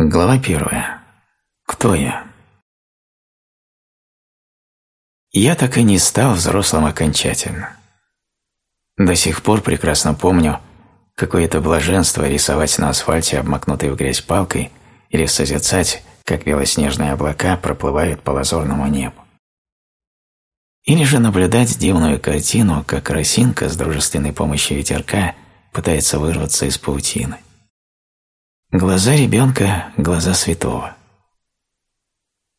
Глава первая. Кто я? Я так и не стал взрослым окончательно. До сих пор прекрасно помню, какое это блаженство рисовать на асфальте, обмакнутой в грязь палкой, или созерцать, как белоснежные облака проплывают по лазурному небу. Или же наблюдать дивную картину, как росинка с дружественной помощью ветерка пытается вырваться из паутины. Глаза ребенка – глаза святого.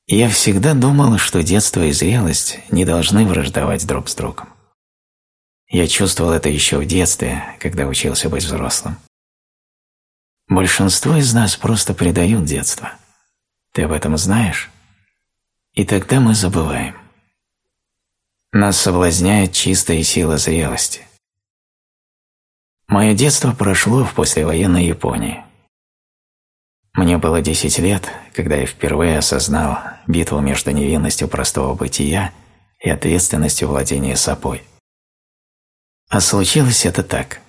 Я всегда думал, что детство и зрелость не должны враждовать друг с другом. Я чувствовал это еще в детстве, когда учился быть взрослым. Большинство из нас просто предают детство. Ты об этом знаешь? И тогда мы забываем. Нас соблазняет чистая сила зрелости. Мое детство прошло в послевоенной Японии. Мне было 10 лет, когда я впервые осознал битву между невинностью простого бытия и ответственностью владения собой. А случилось это так.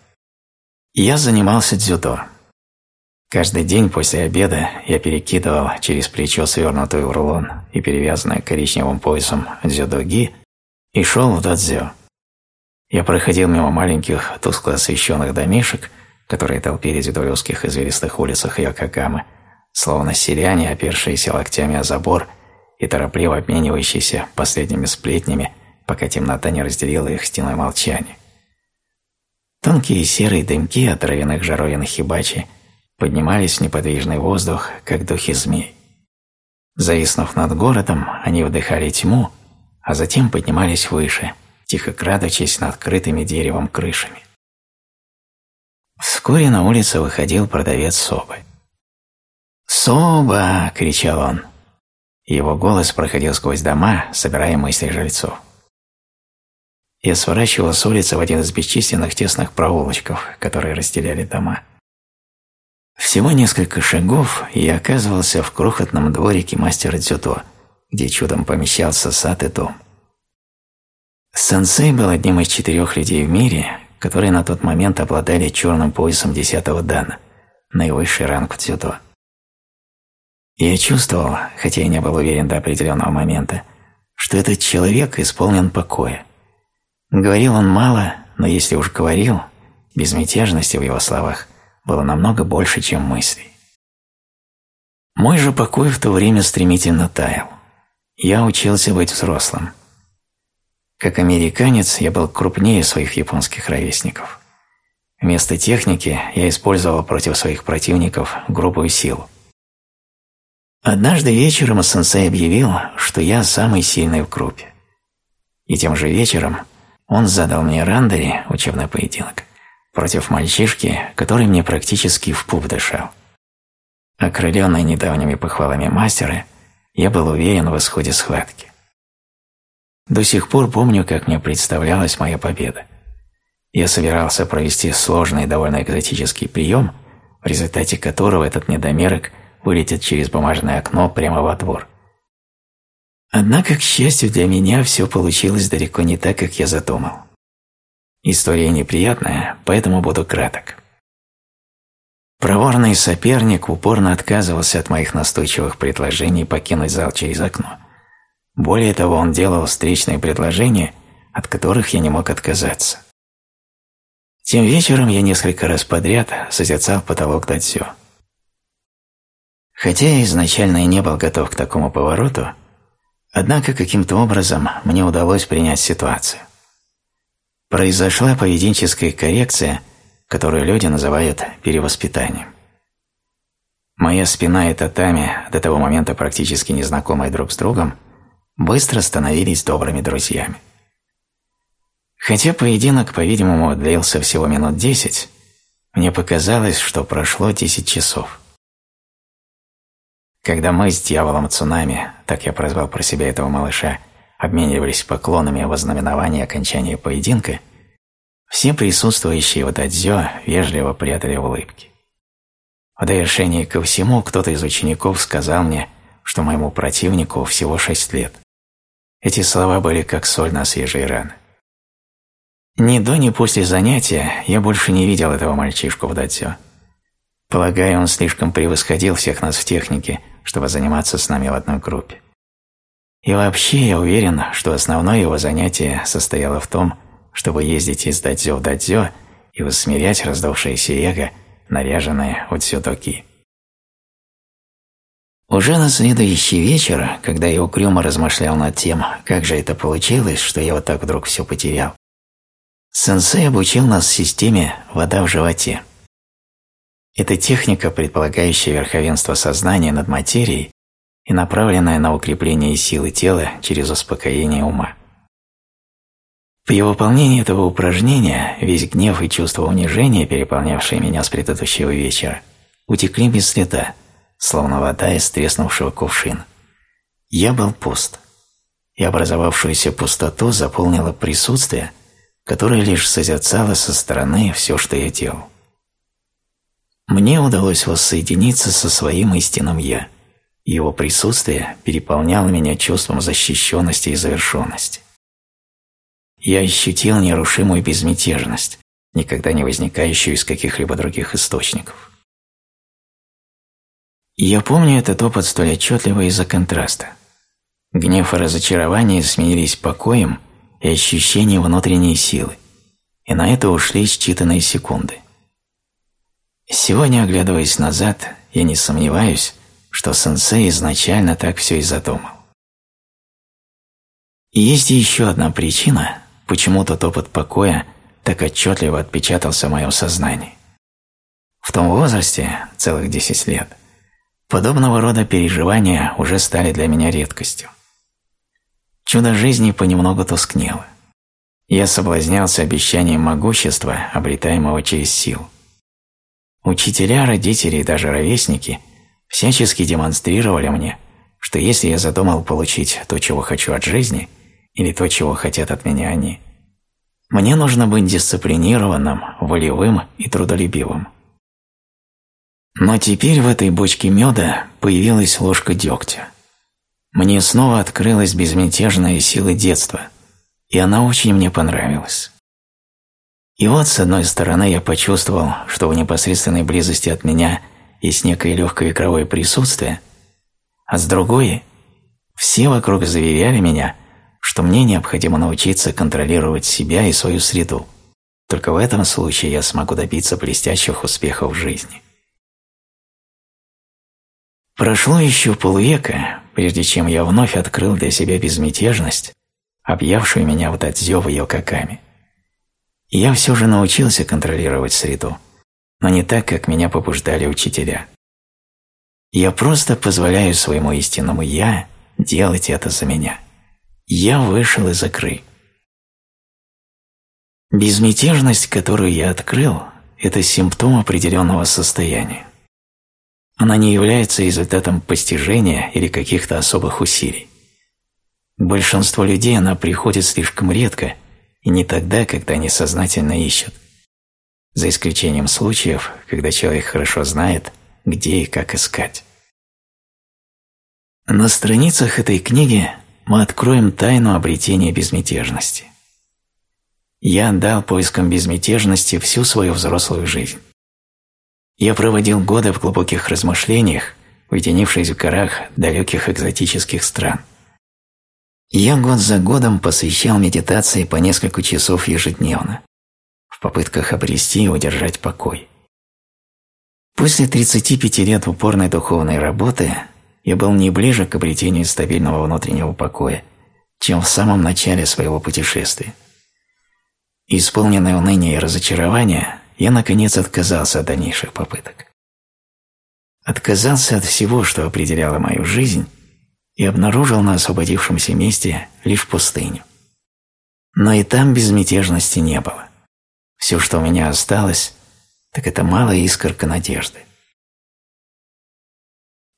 Я занимался дзюдо. Каждый день после обеда я перекидывал через плечо свернутую в рулон и перевязанную коричневым поясом дзюдоги и шел в дадзё. Я проходил мимо маленьких тускло освещенных домишек, которые толпились вдоль узких извилистых улицах Йокогамы, словно селяне, опершиеся локтями о забор и торопливо обменивающиеся последними сплетнями, пока темнота не разделила их стеной молчания. Тонкие серые дымки от травяных жаровин хибачи поднимались в неподвижный воздух, как духи змей. Зависнув над городом, они вдыхали тьму, а затем поднимались выше, тихо крадучись над крытыми деревом крышами. Вскоре на улицу выходил продавец собы. «Соба!» – кричал он. Его голос проходил сквозь дома, собирая мысли жильцов. Я сворачивал с улицы в один из бесчисленных тесных проулочков, которые разделяли дома. Всего несколько шагов, и я оказывался в крохотном дворике мастера дзюдо, где чудом помещался сад и дом. Сенсей был одним из четырех людей в мире, которые на тот момент обладали черным поясом десятого дана, наивысший ранг в дзюдо. Я чувствовал, хотя и не был уверен до определенного момента, что этот человек исполнен покоя. Говорил он мало, но если уж говорил, безмятежности в его словах было намного больше, чем мыслей. Мой же покой в то время стремительно таял. Я учился быть взрослым – как американец я был крупнее своих японских ровесников. Вместо техники я использовал против своих противников грубую силу. Однажды вечером сенсей объявил, что я самый сильный в группе. И тем же вечером он задал мне рандери, учебный поединок, против мальчишки, который мне практически в пуп дышал. Окрыленный недавними похвалами мастера, я был уверен в исходе схватки. До сих пор помню, как мне представлялась моя победа. Я собирался провести сложный и довольно экзотический прием, в результате которого этот недомерок вылетит через бумажное окно прямо во двор. Однако, к счастью для меня, все получилось далеко не так, как я задумал. История неприятная, поэтому буду краток. Проворный соперник упорно отказывался от моих настойчивых предложений покинуть зал через окно – более того, он делал встречные предложения, от которых я не мог отказаться. Тем вечером я несколько раз подряд созерцал потолок Датсё. Хотя я изначально и не был готов к такому повороту, однако каким-то образом мне удалось принять ситуацию. Произошла поведенческая коррекция, которую люди называют перевоспитанием. Моя спина и татами, до того момента практически незнакомые друг с другом, быстро становились добрыми друзьями. Хотя поединок, по-видимому, длился всего минут десять, мне показалось, что прошло десять часов. Когда мы с дьяволом цунами, так я прозвал про себя этого малыша, обменивались поклонами в ознаменовании окончания поединка, все присутствующие в дадзё вежливо прятали улыбки. В довершении ко всему кто-то из учеников сказал мне, что моему противнику всего шесть лет. Эти слова были как соль на свежие раны. Ни до, ни после занятия я больше не видел этого мальчишку в датсё. Полагаю, он слишком превосходил всех нас в технике, чтобы заниматься с нами в одной группе. И вообще я уверен, что основное его занятие состояло в том, чтобы ездить из дадзё в дадзё и усмирять раздувшееся эго, наряженное от сюдоки. Уже на следующий вечер, когда я угрюмо размышлял над тем, как же это получилось, что я вот так вдруг все потерял, сенсей обучил нас системе «вода в животе». Это техника, предполагающая верховенство сознания над материей и направленная на укрепление силы тела через успокоение ума. При выполнении этого упражнения весь гнев и чувство унижения, переполнявшие меня с предыдущего вечера, утекли без следа, словно вода из треснувшего кувшина. Я был пуст, и образовавшуюся пустоту заполнило присутствие, которое лишь созерцало со стороны все, что я делал. Мне удалось воссоединиться со своим истинным «я». Его присутствие переполняло меня чувством защищенности и завершенности. Я ощутил нерушимую безмятежность, никогда не возникающую из каких-либо других источников. Я помню этот опыт столь отчетливо из-за контраста. Гнев и разочарование сменились покоем и ощущением внутренней силы, и на это ушли считанные секунды. Сегодня, оглядываясь назад, я не сомневаюсь, что сенсей изначально так все и задумал. И есть еще одна причина, почему тот опыт покоя так отчетливо отпечатался в моем сознании. В том возрасте, целых 10 лет, Подобного рода переживания уже стали для меня редкостью. Чудо жизни понемногу тускнело. Я соблазнялся обещанием могущества, обретаемого через силу. Учителя, родители и даже ровесники всячески демонстрировали мне, что если я задумал получить то, чего хочу от жизни, или то, чего хотят от меня они, мне нужно быть дисциплинированным, волевым и трудолюбивым. Но теперь в этой бочке меда появилась ложка дегтя. Мне снова открылась безмятежная сила детства, и она очень мне понравилась. И вот, с одной стороны, я почувствовал, что в непосредственной близости от меня есть некое легкое игровое присутствие, а с другой – все вокруг заверяли меня, что мне необходимо научиться контролировать себя и свою среду. Только в этом случае я смогу добиться блестящих успехов в жизни. Прошло еще полвека, прежде чем я вновь открыл для себя безмятежность, объявшую меня в дадзё в ее каками. Я все же научился контролировать среду, но не так, как меня побуждали учителя. Я просто позволяю своему истинному «я» делать это за меня. Я вышел из игры. Безмятежность, которую я открыл, это симптом определенного состояния. Она не является результатом постижения или каких-то особых усилий. Большинство людей она приходит слишком редко и не тогда, когда они сознательно ищут. За исключением случаев, когда человек хорошо знает, где и как искать. На страницах этой книги мы откроем тайну обретения безмятежности. Я отдал поискам безмятежности всю свою взрослую жизнь. Я проводил годы в глубоких размышлениях, уединившись в горах далеких экзотических стран. Я год за годом посвящал медитации по несколько часов ежедневно, в попытках обрести и удержать покой. После 35 лет упорной духовной работы я был не ближе к обретению стабильного внутреннего покоя, чем в самом начале своего путешествия. Исполненное уныния и разочарования, я наконец отказался от дальнейших попыток. Отказался от всего, что определяло мою жизнь, и обнаружил на освободившемся месте лишь пустыню. Но и там безмятежности не было. Все, что у меня осталось, так это малая искорка надежды.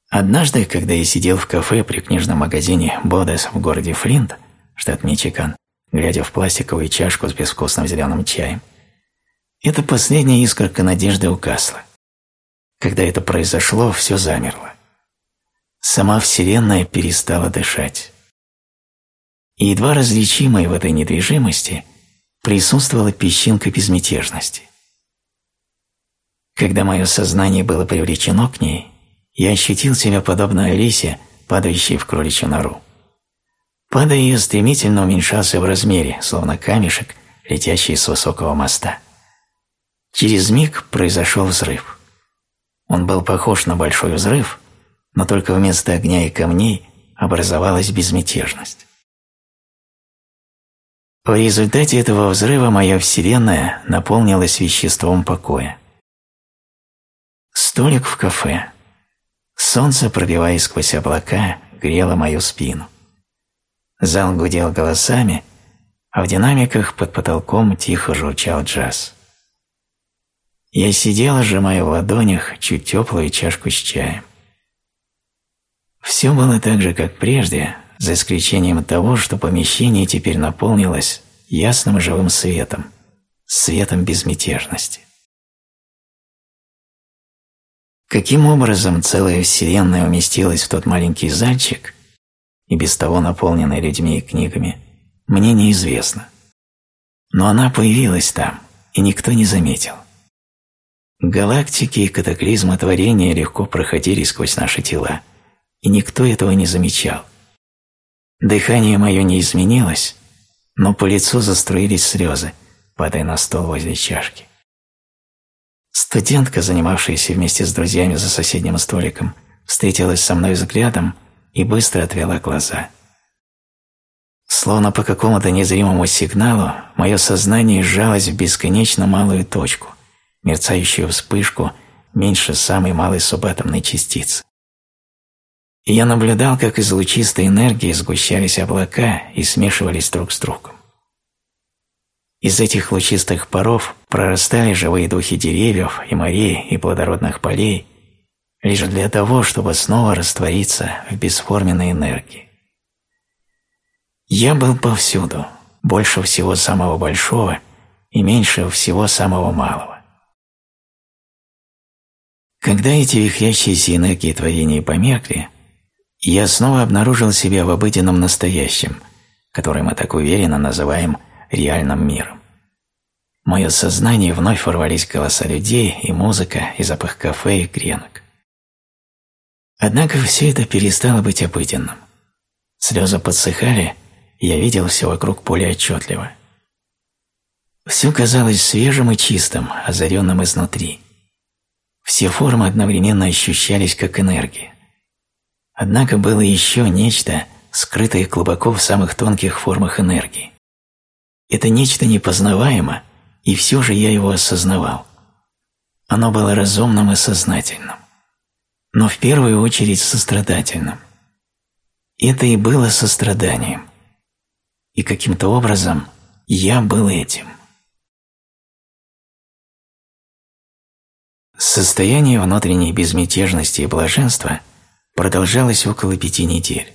Однажды, когда я сидел в кафе при книжном магазине «Бодес» в городе Флинт, штат Мичиган, глядя в пластиковую чашку с безвкусным зеленым чаем, эта последняя искорка надежды угасла. Когда это произошло, все замерло. Сама Вселенная перестала дышать. И едва различимой в этой недвижимости присутствовала песчинка безмятежности. Когда мое сознание было привлечено к ней, я ощутил себя подобно Алисе, падающей в кроличью нору. Падая, я стремительно уменьшался в размере, словно камешек, летящий с высокого моста. Через миг произошел взрыв. Он был похож на большой взрыв, но только вместо огня и камней образовалась безмятежность. В результате этого взрыва моя Вселенная наполнилась веществом покоя. Столик в кафе. Солнце, пробиваясь сквозь облака, грело мою спину. Зал гудел голосами, а в динамиках под потолком тихо журчал джаз. Я сидел, сжимая в ладонях чуть теплую чашку с чаем. Все было так же, как прежде, за исключением того, что помещение теперь наполнилось ясным живым светом, светом безмятежности. Каким образом целая вселенная уместилась в тот маленький зальчик, и без того наполненный людьми и книгами, мне неизвестно. Но она появилась там, и никто не заметил. Галактики и катаклизмы творения легко проходили сквозь наши тела, и никто этого не замечал. Дыхание мое не изменилось, но по лицу заструились слезы, падая на стол возле чашки. Студентка, занимавшаяся вместе с друзьями за соседним столиком, встретилась со мной взглядом и быстро отвела глаза. Словно по какому-то незримому сигналу, мое сознание сжалось в бесконечно малую точку, мерцающую вспышку меньше самой малой субатомной частицы. И я наблюдал, как из лучистой энергии сгущались облака и смешивались друг с другом. Из этих лучистых паров прорастали живые духи деревьев и морей и плодородных полей, лишь для того, чтобы снова раствориться в бесформенной энергии. Я был повсюду, больше всего самого большого и меньше всего самого малого. Когда эти вихрящиеся энергии творения померкли, я снова обнаружил себя в обыденном настоящем, который мы так уверенно называем реальным миром. Мое сознание вновь ворвались голоса людей и музыка, и запах кафе и гренок. Однако все это перестало быть обыденным. Слезы подсыхали, и я видел все вокруг более отчетливо. Все казалось свежим и чистым, озаренным изнутри. Все формы одновременно ощущались как энергия. Однако было еще нечто, скрытое глубоко в самых тонких формах энергии. Это нечто непознаваемо, и все же я его осознавал. Оно было разумным и сознательным, но в первую очередь сострадательным. Это и было состраданием, и каким-то образом я был этим. Состояние внутренней безмятежности и блаженства – продолжалось около пяти недель.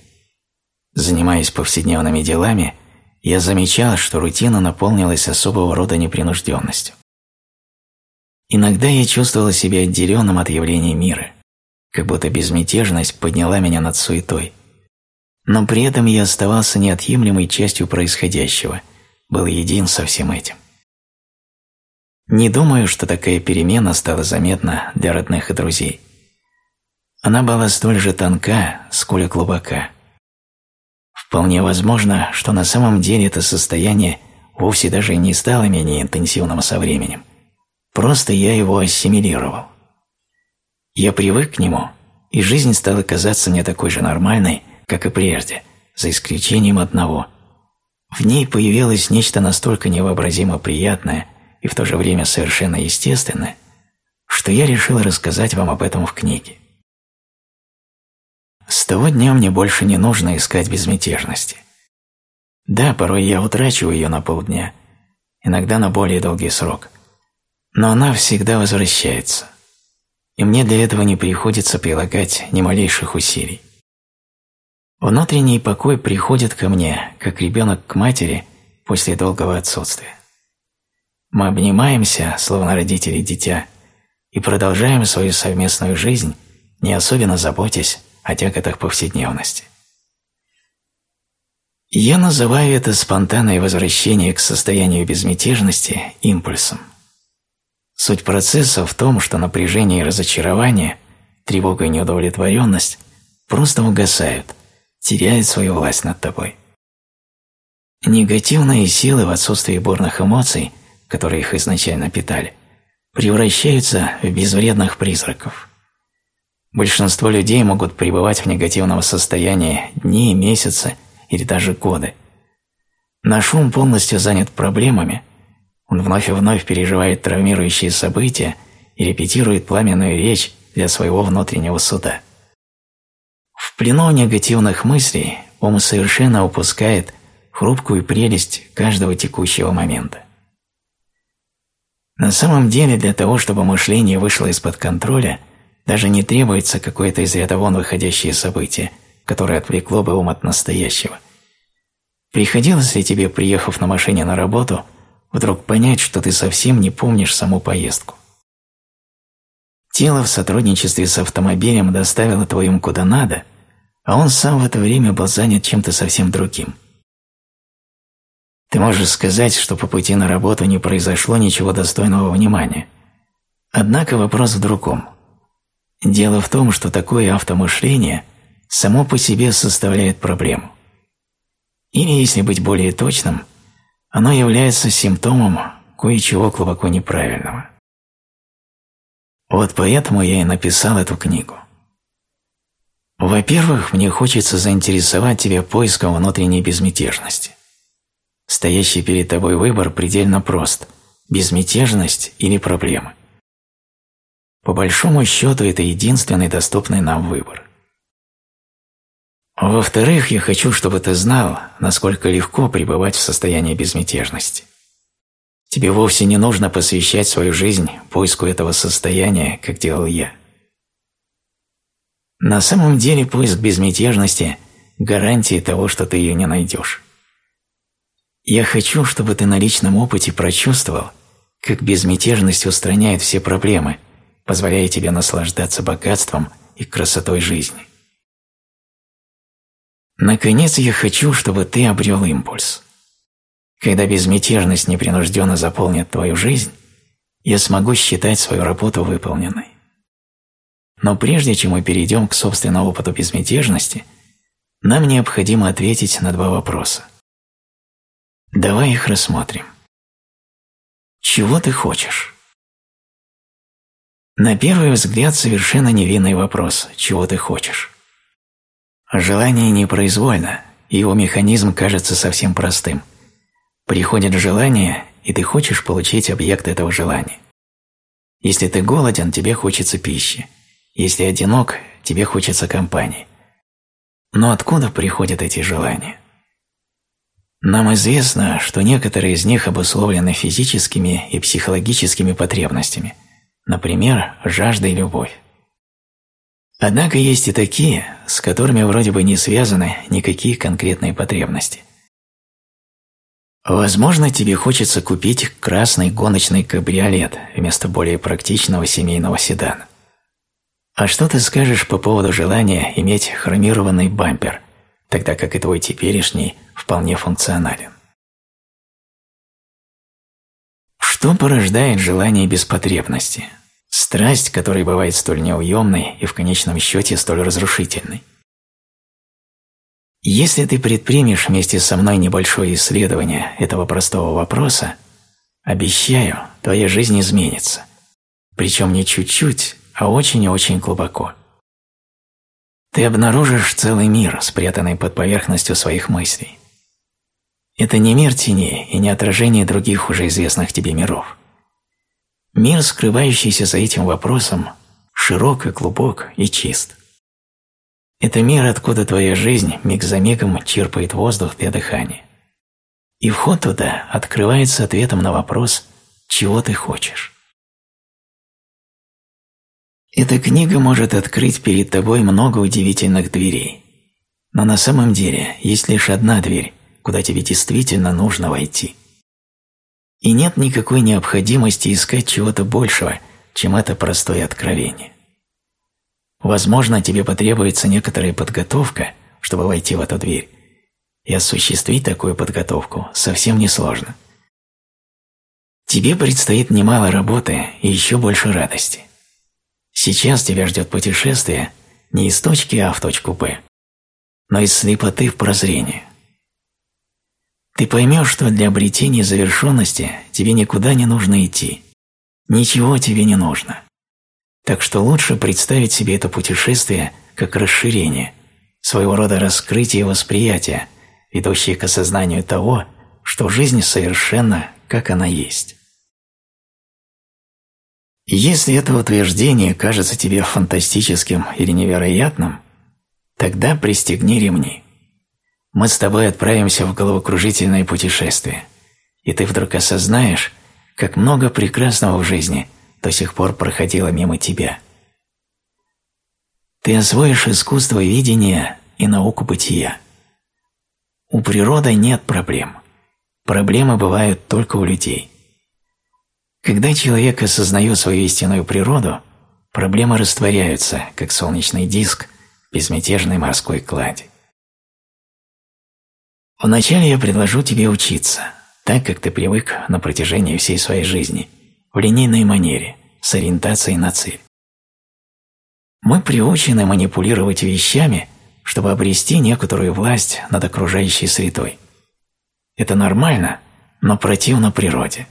Занимаясь повседневными делами, я замечал, что рутина наполнилась особого рода непринужденностью. Иногда я чувствовал себя отделенным от явлений мира, как будто безмятежность подняла меня над суетой. Но при этом я оставался неотъемлемой частью происходящего, был един со всем этим. Не думаю, что такая перемена стала заметна для родных и друзей. Она была столь же тонка, сколь и глубока. Вполне возможно, что на самом деле это состояние вовсе даже не стало менее интенсивным со временем. Просто я его ассимилировал. Я привык к нему, и жизнь стала казаться мне такой же нормальной, как и прежде, за исключением одного. В ней появилось нечто настолько невообразимо приятное и в то же время совершенно естественное, что я решил рассказать вам об этом в книге. С того дня мне больше не нужно искать безмятежности. Да, порой я утрачиваю ее на полдня, иногда на более долгий срок, но она всегда возвращается, и мне для этого не приходится прилагать ни малейших усилий. Внутренний покой приходит ко мне, как ребенок к матери после долгого отсутствия. Мы обнимаемся, словно родители дитя, и продолжаем свою совместную жизнь, не особенно заботясь о тяготах повседневности. Я называю это спонтанное возвращение к состоянию безмятежности импульсом. Суть процесса в том, что напряжение и разочарование, тревога и неудовлетворенность просто угасают, теряют свою власть над тобой. Негативные силы в отсутствии бурных эмоций, которые их изначально питали, превращаются в безвредных призраков. Большинство людей могут пребывать в негативном состоянии дни, месяцы или даже годы. Наш ум полностью занят проблемами, он вновь и вновь переживает травмирующие события и репетирует пламенную речь для своего внутреннего суда. В плену негативных мыслей ум совершенно упускает хрупкую прелесть каждого текущего момента. На самом деле для того, чтобы мышление вышло из-под контроля, даже не требуется какое-то из ряда вон выходящее событие, которое отвлекло бы ум от настоящего. Приходилось ли тебе, приехав на машине на работу, вдруг понять, что ты совсем не помнишь саму поездку? Тело в сотрудничестве с автомобилем доставило твоим куда надо, а он сам в это время был занят чем-то совсем другим – ты можешь сказать, что по пути на работу не произошло ничего достойного внимания. Однако вопрос в другом. Дело в том, что такое автомышление само по себе составляет проблему. Или, если быть более точным, оно является симптомом кое-чего глубоко неправильного. Вот поэтому я и написал эту книгу. Во-первых, мне хочется заинтересовать тебя поиском внутренней безмятежности. Стоящий перед тобой выбор предельно прост – безмятежность или проблема. По большому счету это единственный доступный нам выбор. Во-вторых, я хочу, чтобы ты знал, насколько легко пребывать в состоянии безмятежности. Тебе вовсе не нужно посвящать свою жизнь поиску этого состояния, как делал я. На самом деле поиск безмятежности – гарантия того, что ты ее не найдешь. Я хочу, чтобы ты на личном опыте прочувствовал, как безмятежность устраняет все проблемы, позволяя тебе наслаждаться богатством и красотой жизни. Наконец, я хочу, чтобы ты обрел импульс. Когда безмятежность непринужденно заполнит твою жизнь, я смогу считать свою работу выполненной. Но прежде чем мы перейдем к собственному опыту безмятежности, нам необходимо ответить на два вопроса – Давай их рассмотрим. Чего ты хочешь? На первый взгляд совершенно невинный вопрос «Чего ты хочешь?». Желание непроизвольно, его механизм кажется совсем простым. Приходит желание, и ты хочешь получить объект этого желания. Если ты голоден, тебе хочется пищи. Если одинок, тебе хочется компании. Но откуда приходят эти желания? Нам известно, что некоторые из них обусловлены физическими и психологическими потребностями, например, жажда и любовь. Однако есть и такие, с которыми вроде бы не связаны никакие конкретные потребности. Возможно, тебе хочется купить красный гоночный кабриолет вместо более практичного семейного седана. А что ты скажешь по поводу желания иметь хромированный бампер, тогда как и твой теперешний – вполне функционален. Что порождает желание без потребности? Страсть, которая бывает столь неуемной и в конечном счете столь разрушительной. Если ты предпримешь вместе со мной небольшое исследование этого простого вопроса, обещаю, твоя жизнь изменится. Причем не чуть-чуть, а очень и очень глубоко. Ты обнаружишь целый мир, спрятанный под поверхностью своих мыслей. Это не мир теней и не отражение других уже известных тебе миров. Мир, скрывающийся за этим вопросом, широк и глубок и чист. Это мир, откуда твоя жизнь миг за мигом черпает воздух для дыхания. И вход туда открывается ответом на вопрос «Чего ты хочешь?». Эта книга может открыть перед тобой много удивительных дверей. Но на самом деле есть лишь одна дверь, куда тебе действительно нужно войти. И нет никакой необходимости искать чего-то большего, чем это простое откровение. Возможно, тебе потребуется некоторая подготовка, чтобы войти в эту дверь, и осуществить такую подготовку совсем несложно. Тебе предстоит немало работы и еще больше радости. Сейчас тебя ждет путешествие не из точки А в точку Б, но из слепоты в прозрение. Ты поймешь, что для обретения завершенности тебе никуда не нужно идти. Ничего тебе не нужно. Так что лучше представить себе это путешествие как расширение, своего рода раскрытие восприятия, ведущее к осознанию того, что жизнь совершенна, как она есть. Если это утверждение кажется тебе фантастическим или невероятным, тогда пристегни ремни. Мы с тобой отправимся в головокружительное путешествие, и ты вдруг осознаешь, как много прекрасного в жизни до сих пор проходило мимо тебя. Ты освоишь искусство видения и науку бытия. У природы нет проблем. Проблемы бывают только у людей. Когда человек осознает свою истинную природу, проблемы растворяются, как солнечный диск в безмятежной морской клади. Вначале я предложу тебе учиться, так как ты привык на протяжении всей своей жизни, в линейной манере, с ориентацией на цель. Мы приучены манипулировать вещами, чтобы обрести некоторую власть над окружающей средой. Это нормально, но противно природе.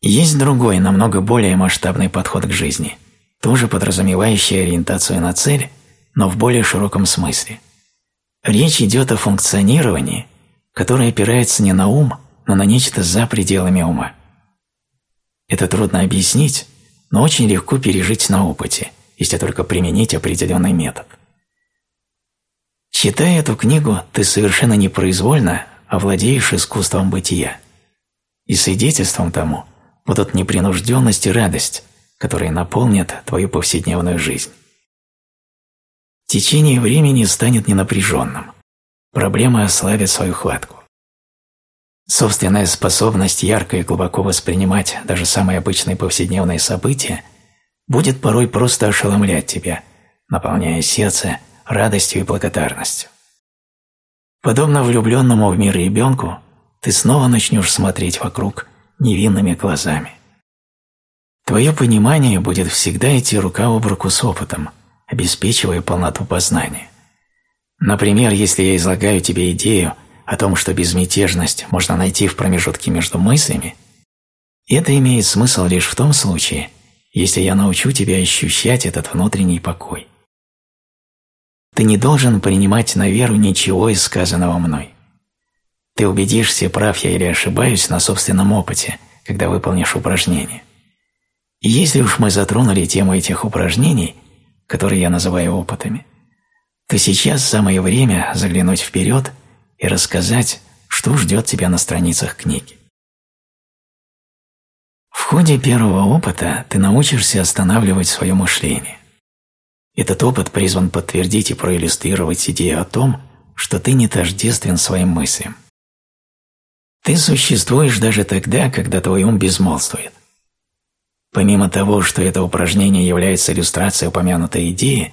Есть другой, намного более масштабный подход к жизни, тоже подразумевающий ориентацию на цель, но в более широком смысле. Речь идет о функционировании, которое опирается не на ум, но на нечто за пределами ума. Это трудно объяснить, но очень легко пережить на опыте, если только применить определенный метод. Читая эту книгу, ты совершенно непроизвольно овладеешь искусством бытия. И свидетельством тому – будут непринужденность и радость, которые наполнят твою повседневную жизнь. Течение времени станет ненапряженным, проблемы ослабят свою хватку. Собственная способность ярко и глубоко воспринимать даже самые обычные повседневные события будет порой просто ошеломлять тебя, наполняя сердце радостью и благодарностью. Подобно влюбленному в мир ребенку, ты снова начнешь смотреть вокруг невинными глазами. Твое понимание будет всегда идти рука об руку с опытом, обеспечивая полноту познания. Например, если я излагаю тебе идею о том, что безмятежность можно найти в промежутке между мыслями, это имеет смысл лишь в том случае, если я научу тебя ощущать этот внутренний покой. Ты не должен принимать на веру ничего из сказанного мной. Ты убедишься, прав я или ошибаюсь на собственном опыте, когда выполнишь упражнение. И если уж мы затронули тему этих упражнений, которые я называю опытами, то сейчас самое время заглянуть вперед и рассказать, что ждет тебя на страницах книги. В ходе первого опыта ты научишься останавливать свое мышление. Этот опыт призван подтвердить и проиллюстрировать идею о том, что ты не тождествен своим мыслям. Ты существуешь даже тогда, когда твой ум безмолвствует. Помимо того, что это упражнение является иллюстрацией упомянутой идеи,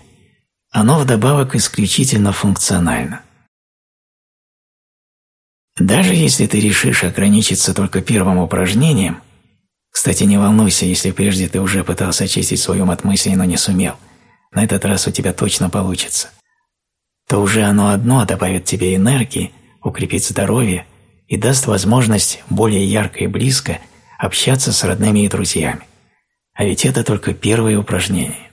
оно вдобавок исключительно функционально. Даже если ты решишь ограничиться только первым упражнением, кстати, не волнуйся, если прежде ты уже пытался очистить свой ум от мыслей, но не сумел, на этот раз у тебя точно получится, то уже оно одно добавит тебе энергии, укрепит здоровье и даст возможность более ярко и близко общаться с родными и друзьями. А ведь это только первое упражнение.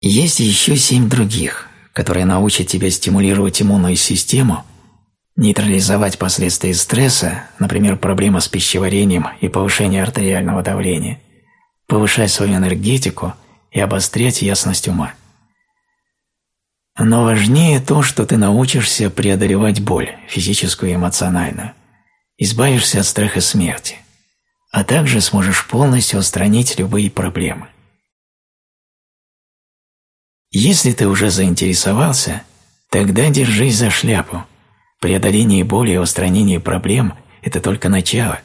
Есть еще семь других, которые научат тебя стимулировать иммунную систему, нейтрализовать последствия стресса, например, проблемы с пищеварением и повышение артериального давления, повышать свою энергетику и обострять ясность ума. Но важнее то, что ты научишься преодолевать боль, физическую и эмоциональную, избавишься от страха смерти, а также сможешь полностью устранить любые проблемы. Если ты уже заинтересовался, тогда держись за шляпу. Преодоление боли и устранение проблем – это только начало.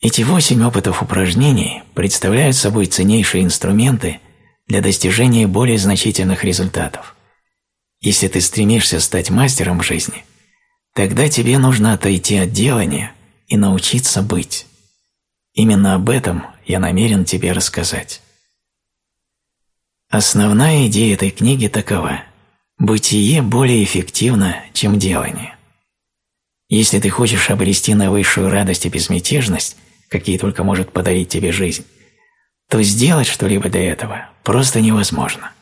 Эти восемь опытов упражнений представляют собой ценнейшие инструменты для достижения более значительных результатов. Если ты стремишься стать мастером в жизни, тогда тебе нужно отойти от делания и научиться быть. Именно об этом я намерен тебе рассказать. Основная идея этой книги такова – бытие более эффективно, чем делание. Если ты хочешь обрести наивысшую радость и безмятежность, какие только может подарить тебе жизнь, то сделать что-либо для этого просто невозможно.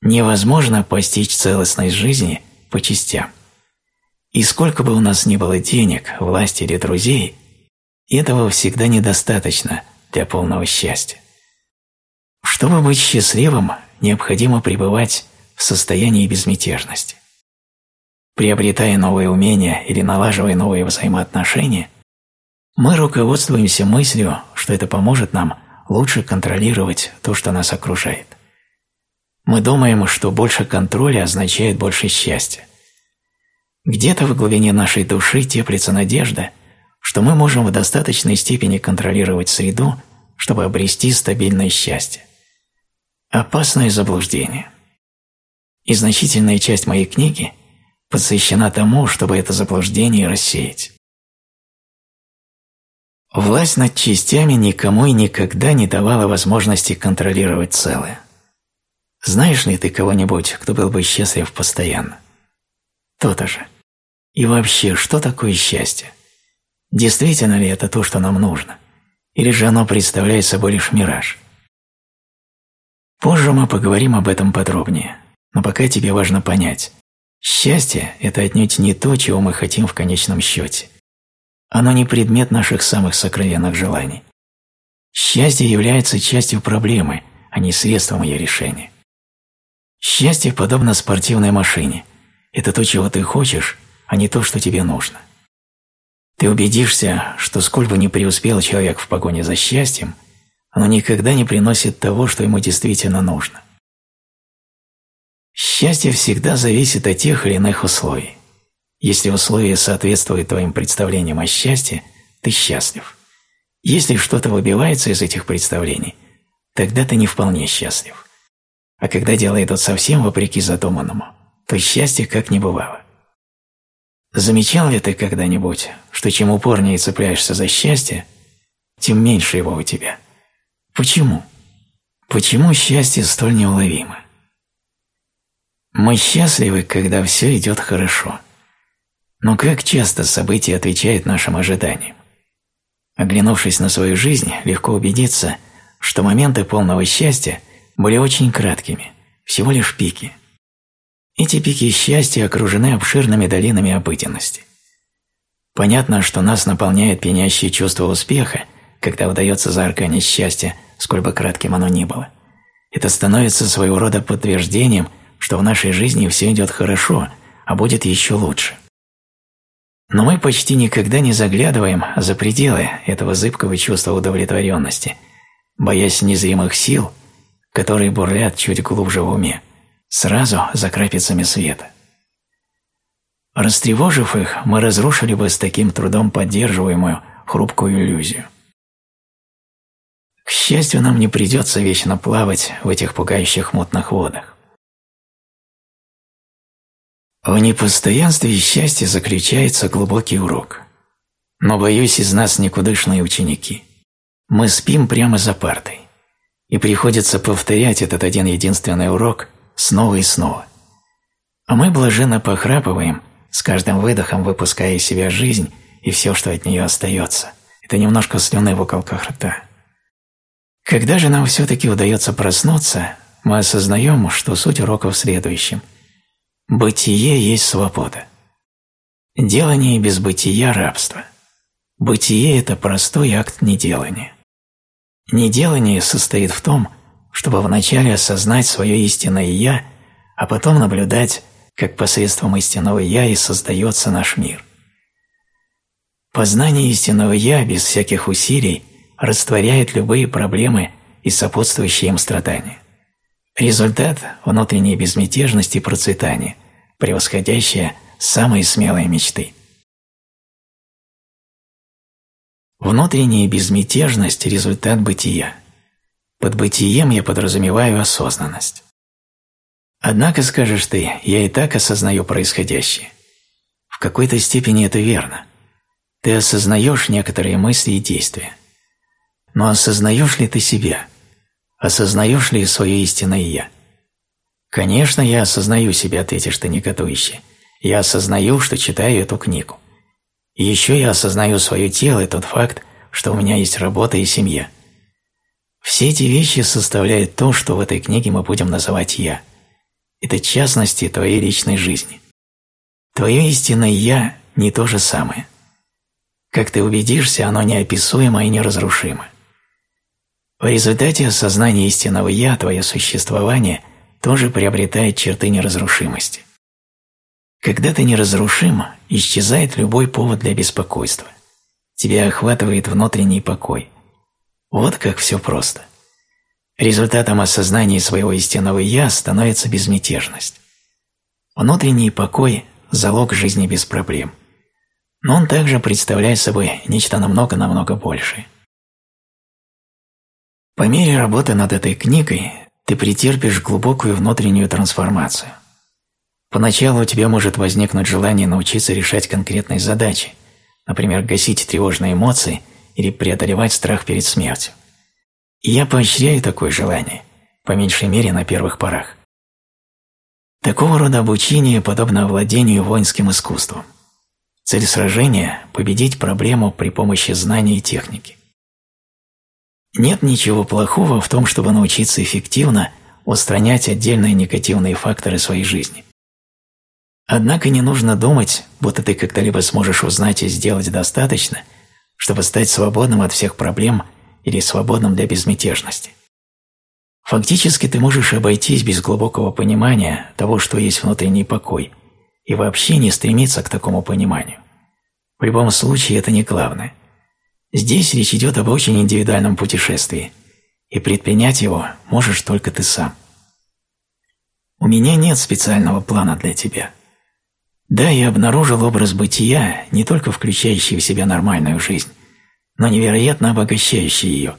Невозможно постичь целостность жизни по частям. И сколько бы у нас ни было денег, власти или друзей, этого всегда недостаточно для полного счастья. Чтобы быть счастливым, необходимо пребывать в состоянии безмятежности. Приобретая новые умения или налаживая новые взаимоотношения, мы руководствуемся мыслью, что это поможет нам лучше контролировать то, что нас окружает. Мы думаем, что больше контроля означает больше счастья. Где-то в глубине нашей души теплится надежда, что мы можем в достаточной степени контролировать среду, чтобы обрести стабильное счастье. Опасное заблуждение. И значительная часть моей книги посвящена тому, чтобы это заблуждение рассеять. Власть над частями никому и никогда не давала возможности контролировать целое. Знаешь ли ты кого-нибудь, кто был бы счастлив постоянно? То-то же. И вообще, что такое счастье? Действительно ли это то, что нам нужно? Или же оно представляет собой лишь мираж? Позже мы поговорим об этом подробнее, но пока тебе важно понять, счастье – это отнюдь не то, чего мы хотим в конечном счете. Оно не предмет наших самых сокровенных желаний. Счастье является частью проблемы, а не средством ее решения. Счастье подобно спортивной машине. Это то, чего ты хочешь, а не то, что тебе нужно. Ты убедишься, что сколь бы ни преуспел человек в погоне за счастьем, оно никогда не приносит того, что ему действительно нужно. Счастье всегда зависит от тех или иных условий. Если условия соответствуют твоим представлениям о счастье, ты счастлив. Если что-то выбивается из этих представлений, тогда ты не вполне счастлив. А когда дела идут совсем вопреки задуманному, то счастье как не бывало. Замечал ли ты когда-нибудь, что чем упорнее цепляешься за счастье, тем меньше его у тебя? Почему? Почему счастье столь неуловимо? Мы счастливы, когда все идет хорошо – но как часто события отвечают нашим ожиданиям? Оглянувшись на свою жизнь, легко убедиться, что моменты полного счастья были очень краткими, всего лишь пики. Эти пики счастья окружены обширными долинами обыденности. Понятно, что нас наполняет пьянящее чувство успеха, когда удается заарканить счастье, сколь бы кратким оно ни было. Это становится своего рода подтверждением, что в нашей жизни все идет хорошо, а будет еще лучше. Но мы почти никогда не заглядываем за пределы этого зыбкого чувства удовлетворенности, боясь незримых сил, которые бурлят чуть глубже в уме, сразу за крапицами света. Растревожив их, мы разрушили бы с таким трудом поддерживаемую хрупкую иллюзию. К счастью, нам не придется вечно плавать в этих пугающих мутных водах. В непостоянстве счастья заключается глубокий урок. Но, боюсь, из нас никудышные ученики. Мы спим прямо за партой. И приходится повторять этот один единственный урок снова и снова. А мы блаженно похрапываем, с каждым выдохом выпуская из себя жизнь и все, что от нее остается. Это немножко слюны в уголках рта. Когда же нам все-таки удается проснуться, мы осознаем, что суть урока в следующем – Бытие есть свобода. Делание без бытия – рабство. Бытие – это простой акт неделания. Неделание состоит в том, чтобы вначале осознать свое истинное «я», а потом наблюдать, как посредством истинного «я» и создается наш мир. Познание истинного «я» без всяких усилий растворяет любые проблемы и сопутствующие им страдания. Результат – внутренней безмятежности и процветания, превосходящая самые смелые мечты. Внутренняя безмятежность – результат бытия. Под бытием я подразумеваю осознанность. Однако, скажешь ты, я и так осознаю происходящее. В какой-то степени это верно. Ты осознаешь некоторые мысли и действия. Но осознаешь ли ты себя? Осознаешь ли свое истинное «я»? Конечно, я осознаю себя, ответишь ты негодующе. Я осознаю, что читаю эту книгу. И еще я осознаю свое тело и тот факт, что у меня есть работа и семья. Все эти вещи составляют то, что в этой книге мы будем называть «я». Это частности твоей личной жизни. Твое истинное «я» не то же самое. Как ты убедишься, оно неописуемо и неразрушимо. В результате осознания истинного «я» твое существование тоже приобретает черты неразрушимости. Когда ты неразрушим, исчезает любой повод для беспокойства. Тебя охватывает внутренний покой. Вот как все просто. Результатом осознания своего истинного «я» становится безмятежность. Внутренний покой – залог жизни без проблем. Но он также представляет собой нечто намного-намного большее. По мере работы над этой книгой ты претерпишь глубокую внутреннюю трансформацию. Поначалу у тебя может возникнуть желание научиться решать конкретные задачи, например, гасить тревожные эмоции или преодолевать страх перед смертью. И я поощряю такое желание, по меньшей мере на первых порах. Такого рода обучение подобно овладению воинским искусством. Цель сражения – победить проблему при помощи знаний и техники. Нет ничего плохого в том, чтобы научиться эффективно устранять отдельные негативные факторы своей жизни. Однако не нужно думать, будто ты когда-либо сможешь узнать и сделать достаточно, чтобы стать свободным от всех проблем или свободным для безмятежности. Фактически ты можешь обойтись без глубокого понимания того, что есть внутренний покой, и вообще не стремиться к такому пониманию. В любом случае это не главное – Здесь речь идет об очень индивидуальном путешествии, и предпринять его можешь только ты сам. У меня нет специального плана для тебя. Да, я обнаружил образ бытия, не только включающий в себя нормальную жизнь, но невероятно обогащающий ее.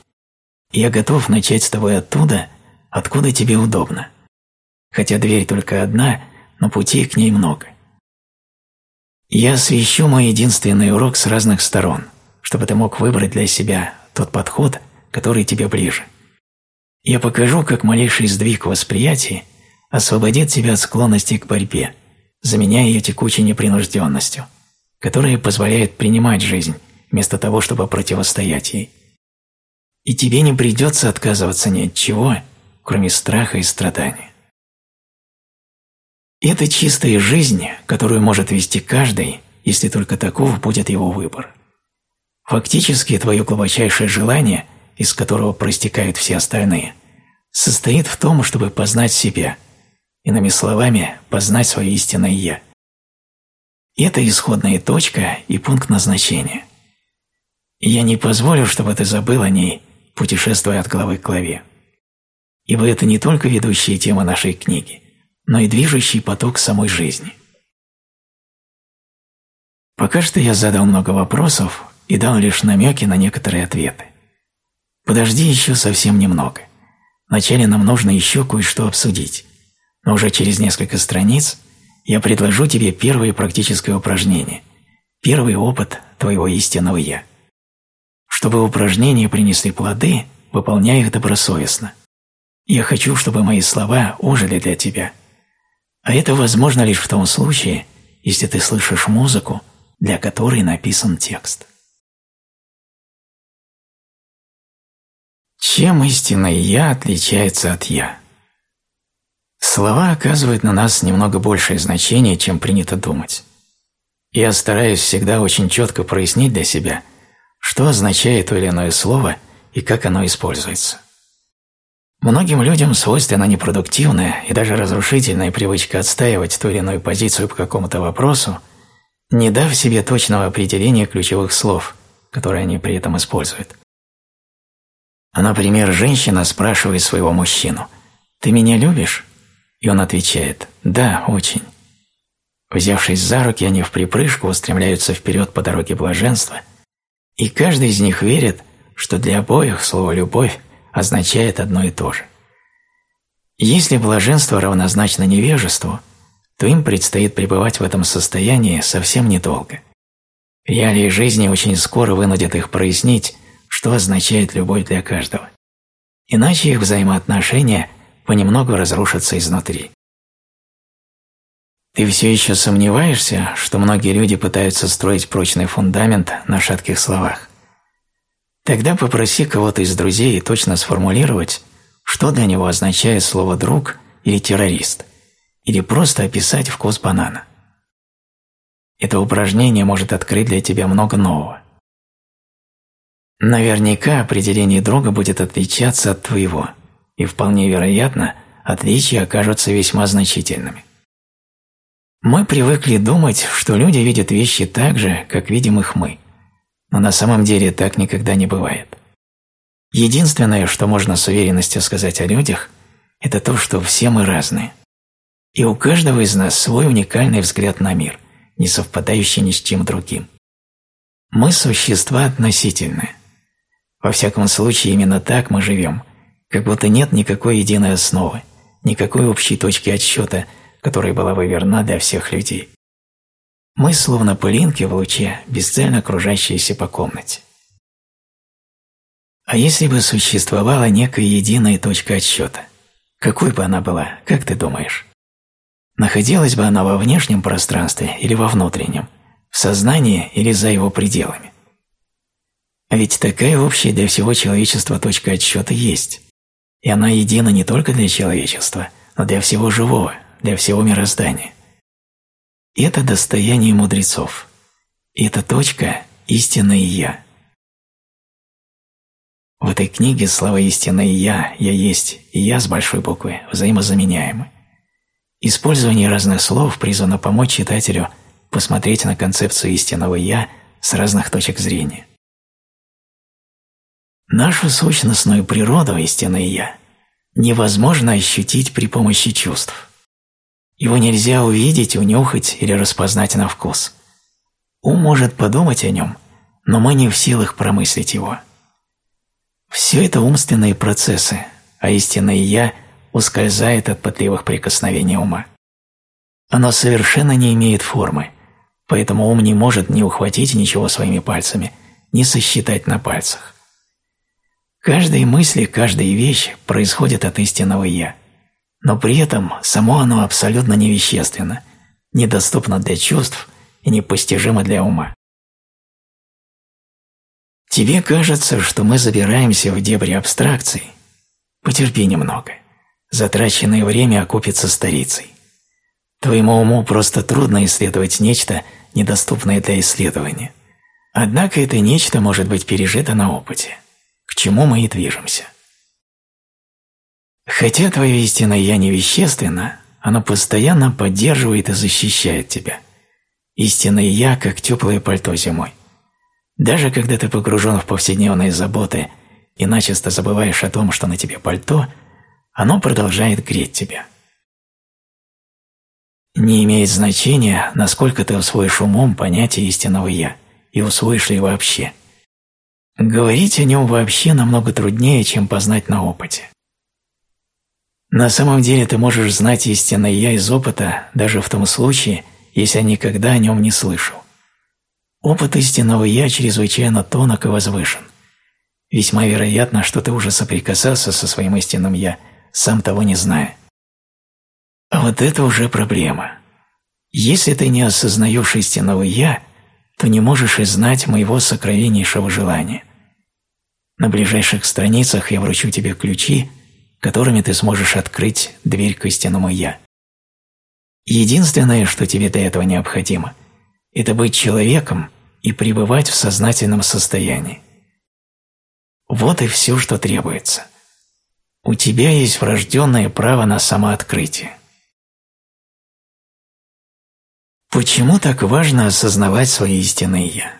Я готов начать с тобой оттуда, откуда тебе удобно. Хотя дверь только одна, но путей к ней много. Я освещу мой единственный урок с разных сторон – чтобы ты мог выбрать для себя тот подход, который тебе ближе. Я покажу, как малейший сдвиг восприятия освободит тебя от склонности к борьбе, заменяя ее текучей непринужденностью, которая позволяет принимать жизнь вместо того, чтобы противостоять ей. И тебе не придется отказываться ни от чего, кроме страха и страдания. Это чистая жизнь, которую может вести каждый, если только таков будет его выбор. Фактически твое глубочайшее желание, из которого проистекают все остальные, состоит в том, чтобы познать себя, иными словами, познать свое истинное «я». Это исходная точка и пункт назначения. я не позволю, чтобы ты забыл о ней, путешествуя от главы к главе. Ибо это не только ведущая тема нашей книги, но и движущий поток самой жизни. Пока что я задал много вопросов, и дал лишь намеки на некоторые ответы. Подожди еще совсем немного. Вначале нам нужно еще кое-что обсудить, но уже через несколько страниц я предложу тебе первое практическое упражнение, первый опыт твоего истинного «я». Чтобы упражнения принесли плоды, выполняй их добросовестно. Я хочу, чтобы мои слова ожили для тебя. А это возможно лишь в том случае, если ты слышишь музыку, для которой написан текст. Чем истинное «я» отличается от «я»? Слова оказывают на нас немного большее значение, чем принято думать. Я стараюсь всегда очень четко прояснить для себя, что означает то или иное слово и как оно используется. Многим людям свойственна непродуктивная и даже разрушительная привычка отстаивать ту или иную позицию по какому-то вопросу, не дав себе точного определения ключевых слов, которые они при этом используют. А, например, женщина спрашивает своего мужчину «Ты меня любишь?» И он отвечает «Да, очень». Взявшись за руки, они в припрыжку устремляются вперед по дороге блаженства, и каждый из них верит, что для обоих слово «любовь» означает одно и то же. Если блаженство равнозначно невежеству, то им предстоит пребывать в этом состоянии совсем недолго. Реалии жизни очень скоро вынудят их прояснить, что означает любовь для каждого. Иначе их взаимоотношения понемногу разрушатся изнутри. Ты все еще сомневаешься, что многие люди пытаются строить прочный фундамент на шатких словах? Тогда попроси кого-то из друзей точно сформулировать, что для него означает слово «друг» или «террорист», или просто описать вкус банана. Это упражнение может открыть для тебя много нового. Наверняка определение друга будет отличаться от твоего, и вполне вероятно, отличия окажутся весьма значительными. Мы привыкли думать, что люди видят вещи так же, как видим их мы. Но на самом деле так никогда не бывает. Единственное, что можно с уверенностью сказать о людях, это то, что все мы разные. И у каждого из нас свой уникальный взгляд на мир, не совпадающий ни с чем другим. Мы существа относительные. Во всяком случае, именно так мы живем, как будто нет никакой единой основы, никакой общей точки отсчета – которая была бы верна для всех людей. Мы словно пылинки в луче, бесцельно кружащиеся по комнате. А если бы существовала некая единая точка отсчета, какой бы она была, как ты думаешь? Находилась бы она во внешнем пространстве или во внутреннем, в сознании или за его пределами? А ведь такая общая для всего человечества точка отсчета есть, и она едина не только для человечества, но для всего живого, для всего мироздания. Это достояние мудрецов. Это точка – истинное «Я». В этой книге слова «истинное Я», «Я есть» и «Я» с большой буквы взаимозаменяемы. Использование разных слов призвано помочь читателю посмотреть на концепцию истинного «Я» с разных точек зрения. Нашу сущностную природу, истинное «Я», невозможно ощутить при помощи чувств. Его нельзя увидеть, унюхать или распознать на вкус. Ум может подумать о нем, но мы не в силах промыслить его. Все это умственные процессы, а истинное «я» ускользает от пытливых прикосновений ума. Оно совершенно не имеет формы, поэтому ум не может ни ухватить ничего своими пальцами, ни сосчитать на пальцах. Каждая мысль, каждая вещь происходит от истинного «я» но при этом само оно абсолютно невещественно, недоступно для чувств и непостижимо для ума. Тебе кажется, что мы забираемся в дебри абстракций. Потерпи немного. Затраченное время окупится старицей. Твоему уму просто трудно исследовать нечто, недоступное для исследования. Однако это нечто может быть пережито на опыте, к чему мы и движемся. Хотя твое истинное «я» не вещественно, оно постоянно поддерживает и защищает тебя. Истинное «я» как теплое пальто зимой. Даже когда ты погружен в повседневные заботы и начисто забываешь о том, что на тебе пальто, оно продолжает греть тебя. Не имеет значения, насколько ты усвоишь умом понятие истинного «я» и усвоишь ли вообще. Говорить о нем вообще намного труднее, чем познать на опыте. На самом деле ты можешь знать истинное «я» из опыта даже в том случае, если никогда о нем не слышал. Опыт истинного «я» чрезвычайно тонок и возвышен. Весьма вероятно, что ты уже соприкасался со своим истинным «я», сам того не зная. А вот это уже проблема. Если ты не осознаешь истинного «я», то не можешь и знать моего сокровеннейшего желания. На ближайших страницах я вручу тебе ключи – которыми ты сможешь открыть дверь к истинному «Я». Единственное, что тебе для этого необходимо, это быть человеком и пребывать в сознательном состоянии. Вот и все, что требуется. У тебя есть врожденное право на самооткрытие. Почему так важно осознавать свои истинные «я»?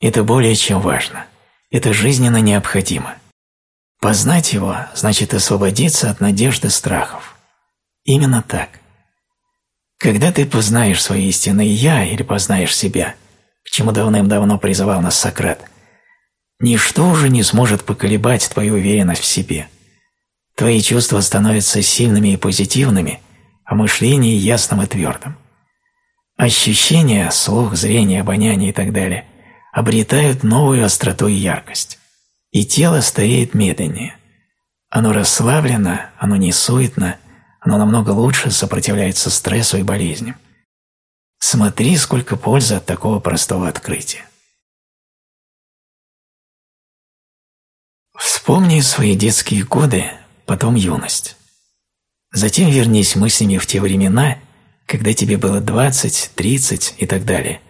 Это более чем важно. Это жизненно необходимо. Познать его значит освободиться от надежды страхов. Именно так. Когда ты познаешь свои истинное «я» или познаешь себя, к чему давным-давно призывал нас Сократ, ничто уже не сможет поколебать твою уверенность в себе. Твои чувства становятся сильными и позитивными, а мышлении ясном и твердом. Ощущения, слух, зрение, обоняние и так далее обретают новую остроту и яркость, и тело стареет медленнее. Оно расслаблено, оно не суетно, оно намного лучше сопротивляется стрессу и болезням. Смотри, сколько пользы от такого простого открытия. Вспомни свои детские годы, потом юность. Затем вернись мыслями в те времена, когда тебе было 20, 30 и так далее,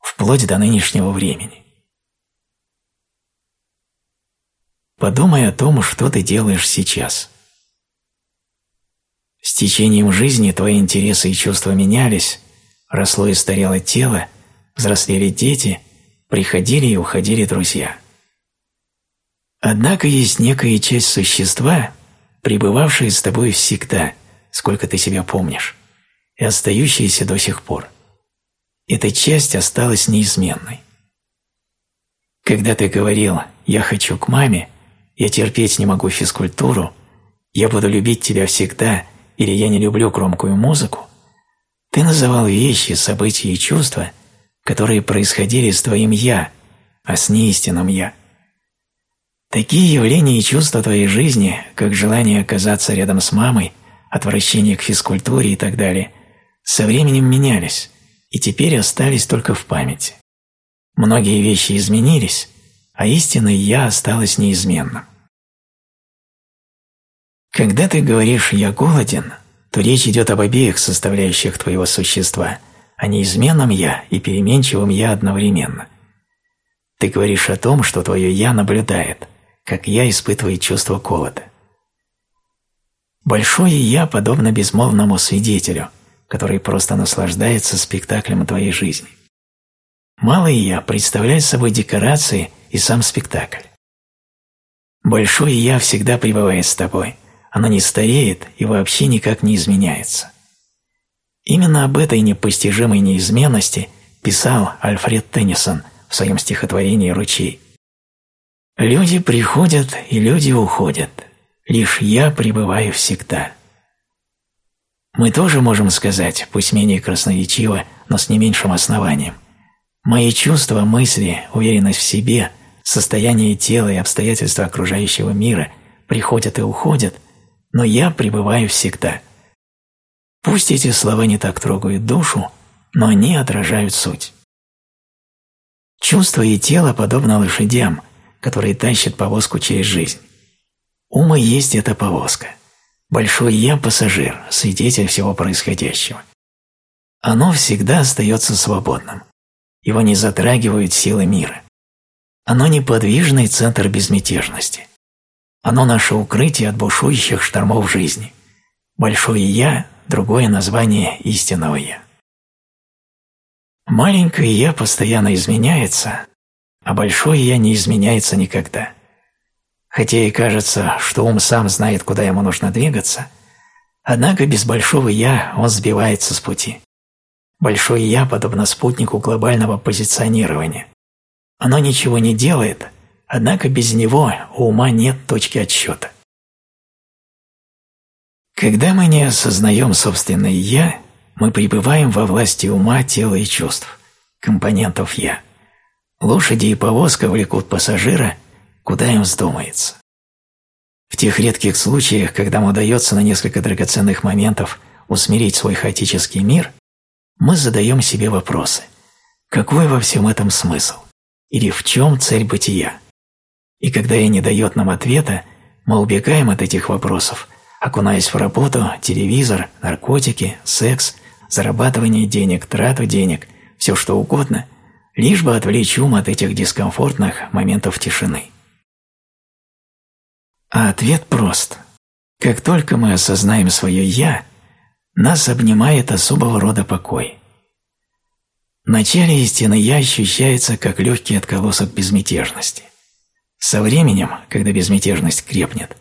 вплоть до нынешнего времени. Подумай о том, что ты делаешь сейчас. С течением жизни твои интересы и чувства менялись, росло и старело тело, взрослели дети, приходили и уходили друзья. Однако есть некая часть существа, пребывавшая с тобой всегда, сколько ты себя помнишь, и остающаяся до сих пор. Эта часть осталась неизменной. Когда ты говорил «я хочу к маме», «я терпеть не могу физкультуру», «я буду любить тебя всегда» или «я не люблю громкую музыку», ты называл вещи, события и чувства, которые происходили с твоим «я», а с неистинным «я». Такие явления и чувства твоей жизни, как желание оказаться рядом с мамой, отвращение к физкультуре и так далее, со временем менялись и теперь остались только в памяти. Многие вещи изменились, а истинное «я» осталось неизменным. Когда ты говоришь «я голоден», то речь идет об обеих составляющих твоего существа, о неизменном «я» и переменчивом «я» одновременно. Ты говоришь о том, что твое «я» наблюдает – как я испытываю чувство голода. Большое «я» подобно безмолвному свидетелю, который просто наслаждается спектаклем твоей жизни. Малое «я» представляет собой декорации и сам спектакль. Большое «я» всегда пребывает с тобой, оно не стареет и вообще никак не изменяется. Именно об этой непостижимой неизменности писал Альфред Теннисон в своем стихотворении «Ручей». Люди приходят и люди уходят, лишь я пребываю всегда. Мы тоже можем сказать, пусть менее красноречиво, но с не меньшим основанием. Мои чувства, мысли, уверенность в себе, состояние тела и обстоятельства окружающего мира приходят и уходят, но я пребываю всегда. Пусть эти слова не так трогают душу, но они отражают суть. Чувства и тело подобно лошадям – который тащит повозку через жизнь. Ума есть эта повозка. Большой «я» – пассажир, свидетель всего происходящего. Оно всегда остается свободным. Его не затрагивают силы мира. Оно неподвижный центр безмятежности. Оно наше укрытие от бушующих штормов жизни. Большое «я» – другое название истинного «я». Маленькое «я» постоянно изменяется, а большое «я» не изменяется никогда. Хотя и кажется, что ум сам знает, куда ему нужно двигаться, однако без большого «я» он сбивается с пути. Большое «я» подобно спутнику глобального позиционирования. Оно ничего не делает, однако без него у ума нет точки отсчета. Когда мы не осознаем собственное «я», мы пребываем во власти ума, тела и чувств, компонентов «я». Лошади и повозка влекут пассажира, куда им вздумается. В тех редких случаях, когда нам удается на несколько драгоценных моментов усмирить свой хаотический мир, мы задаем себе вопросы. Какой во всем этом смысл? Или в чем цель бытия? И когда я не дает нам ответа, мы убегаем от этих вопросов, окунаясь в работу, телевизор, наркотики, секс, зарабатывание денег, трату денег, все что угодно, лишь бы отвлечь ум от этих дискомфортных моментов тишины. А ответ прост. Как только мы осознаем свое «я», нас обнимает особого рода покой. Вначале истинное «я» ощущается как легкий отголосок безмятежности. Со временем, когда безмятежность крепнет,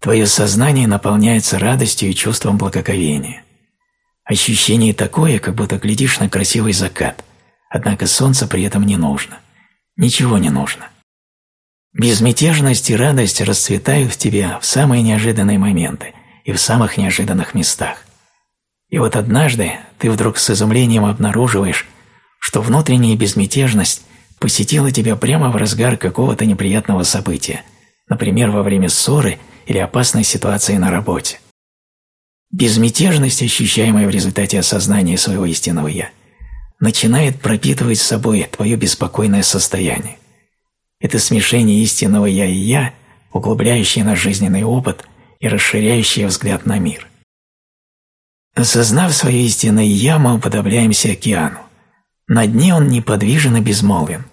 твое сознание наполняется радостью и чувством благоговения. Ощущение такое, как будто глядишь на красивый закат, Однако солнце при этом не нужно. Ничего не нужно. Безмятежность и радость расцветают в тебе в самые неожиданные моменты и в самых неожиданных местах. И вот однажды ты вдруг с изумлением обнаруживаешь, что внутренняя безмятежность посетила тебя прямо в разгар какого-то неприятного события, например, во время ссоры или опасной ситуации на работе. Безмятежность, ощущаемая в результате осознания своего истинного «я», начинает пропитывать собой твое беспокойное состояние. Это смешение истинного «я» и «я», углубляющее наш жизненный опыт и расширяющее взгляд на мир. Осознав свое истинное «я», мы уподобляемся океану. На дне он неподвижен и безмолвен,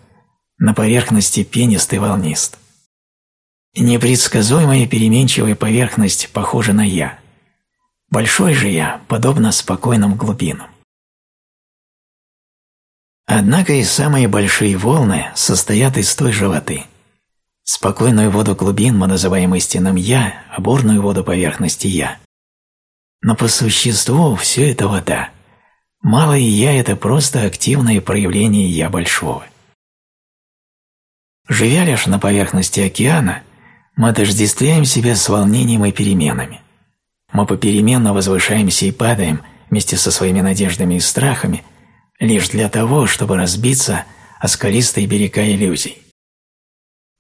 на поверхности пенист и волнист. Непредсказуемая переменчивая поверхность похожа на «я». Большой же «я» подобно спокойным глубинам. Однако и самые большие волны состоят из той же воды. Спокойную воду глубин мы называем истинным «я», а бурную воду поверхности «я». Но по существу все это вода. Малое «я» – это просто активное проявление «я» большого. Живя лишь на поверхности океана, мы отождествляем себя с волнением и переменами. Мы попеременно возвышаемся и падаем вместе со своими надеждами и страхами лишь для того, чтобы разбиться о скалистые берега иллюзий.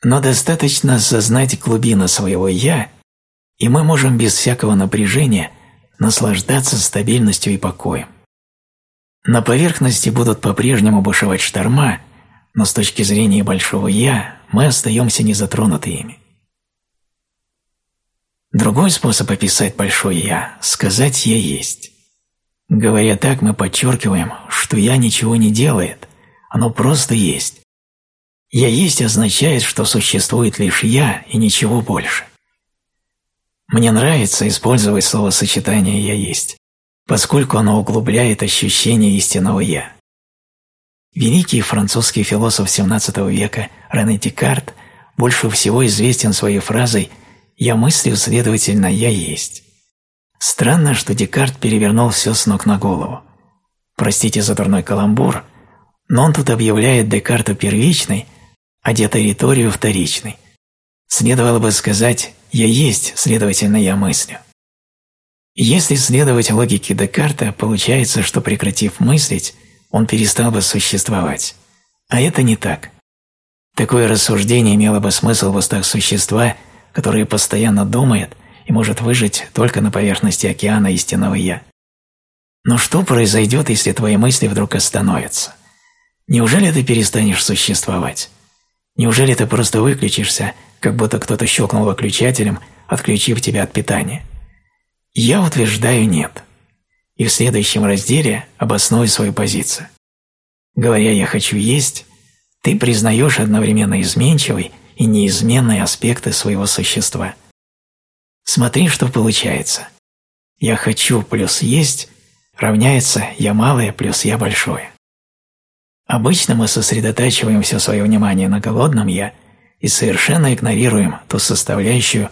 Но достаточно осознать глубину своего «я», и мы можем без всякого напряжения наслаждаться стабильностью и покоем. На поверхности будут по-прежнему бушевать шторма, но с точки зрения большого «я» мы остаемся незатронуты ими. Другой способ описать большое «я» – сказать «я есть». Говоря так, мы подчеркиваем, что «я» ничего не делает, оно просто есть. «Я есть» означает, что существует лишь «я» и ничего больше. Мне нравится использовать словосочетание «я есть», поскольку оно углубляет ощущение истинного «я». Великий французский философ XVII века Рене Декарт больше всего известен своей фразой «я мыслю, следовательно, я есть». Странно, что Декарт перевернул все с ног на голову. Простите за дурной каламбур, но он тут объявляет Декарту первичной, а деториторию вторичной. Следовало бы сказать «я есть, следовательно, я мыслю». Если следовать логике Декарта, получается, что прекратив мыслить, он перестал бы существовать. А это не так. Такое рассуждение имело бы смысл в устах существа, которое постоянно думает и может выжить только на поверхности океана истинного «я». Но что произойдет, если твои мысли вдруг остановятся? Неужели ты перестанешь существовать? Неужели ты просто выключишься, как будто кто-то щелкнул выключателем, отключив тебя от питания? Я утверждаю нет. И в следующем разделе обосную свою позицию. Говоря «я хочу есть», ты признаешь одновременно изменчивый и неизменные аспекты своего существа. Смотри, что получается. «Я хочу» плюс «есть» равняется «я малое» плюс «я большое». Обычно мы сосредотачиваем все свое внимание на голодном «я» и совершенно игнорируем ту составляющую,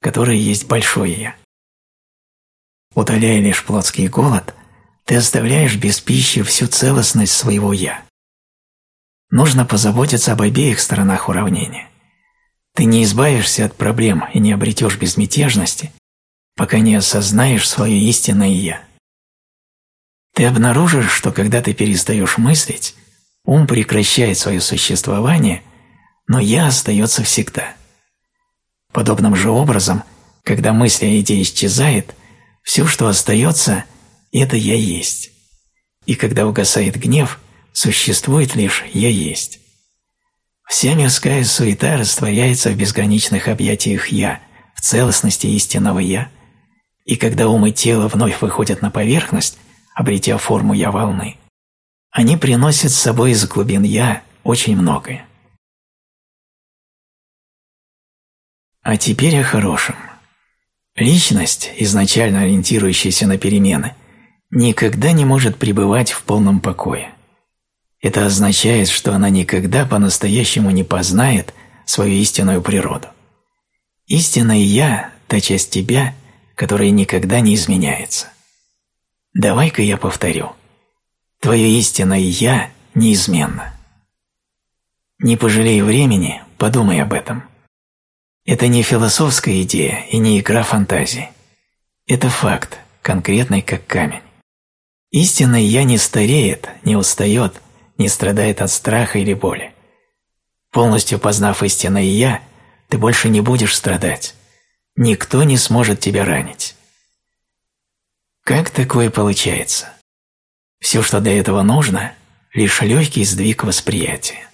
которая есть большое «я». Удаляя лишь плотский голод, ты оставляешь без пищи всю целостность своего «я». Нужно позаботиться об обеих сторонах уравнения. Ты не избавишься от проблем и не обретешь безмятежности, пока не осознаешь свое истинное «я». Ты обнаружишь, что когда ты перестаешь мыслить, ум прекращает свое существование, но «я» остается всегда. Подобным же образом, когда мысль о идее исчезает – все, что остается, это «я есть». И когда угасает гнев, существует лишь «я есть». Вся мирская суета растворяется в безграничных объятиях «я», в целостности истинного «я». И когда ум и тело вновь выходят на поверхность, обретя форму «я» волны, они приносят с собой из глубин «я» очень многое. А теперь о хорошем – Личность, изначально ориентирующаяся на перемены, никогда не может пребывать в полном покое. Это означает, что она никогда по-настоящему не познает свою истинную природу. Истинное «я» – та часть тебя, которая никогда не изменяется. Давай-ка я повторю. Твое истинное «я» неизменно. Не пожалей времени, подумай об этом – это не философская идея и не игра фантазии. Это факт, конкретный как камень. Истинное «я» не стареет, не устает, не страдает от страха или боли. Полностью познав истинное «я», ты больше не будешь страдать. Никто не сможет тебя ранить. Как такое получается? Все, что для этого нужно, лишь легкий сдвиг восприятия.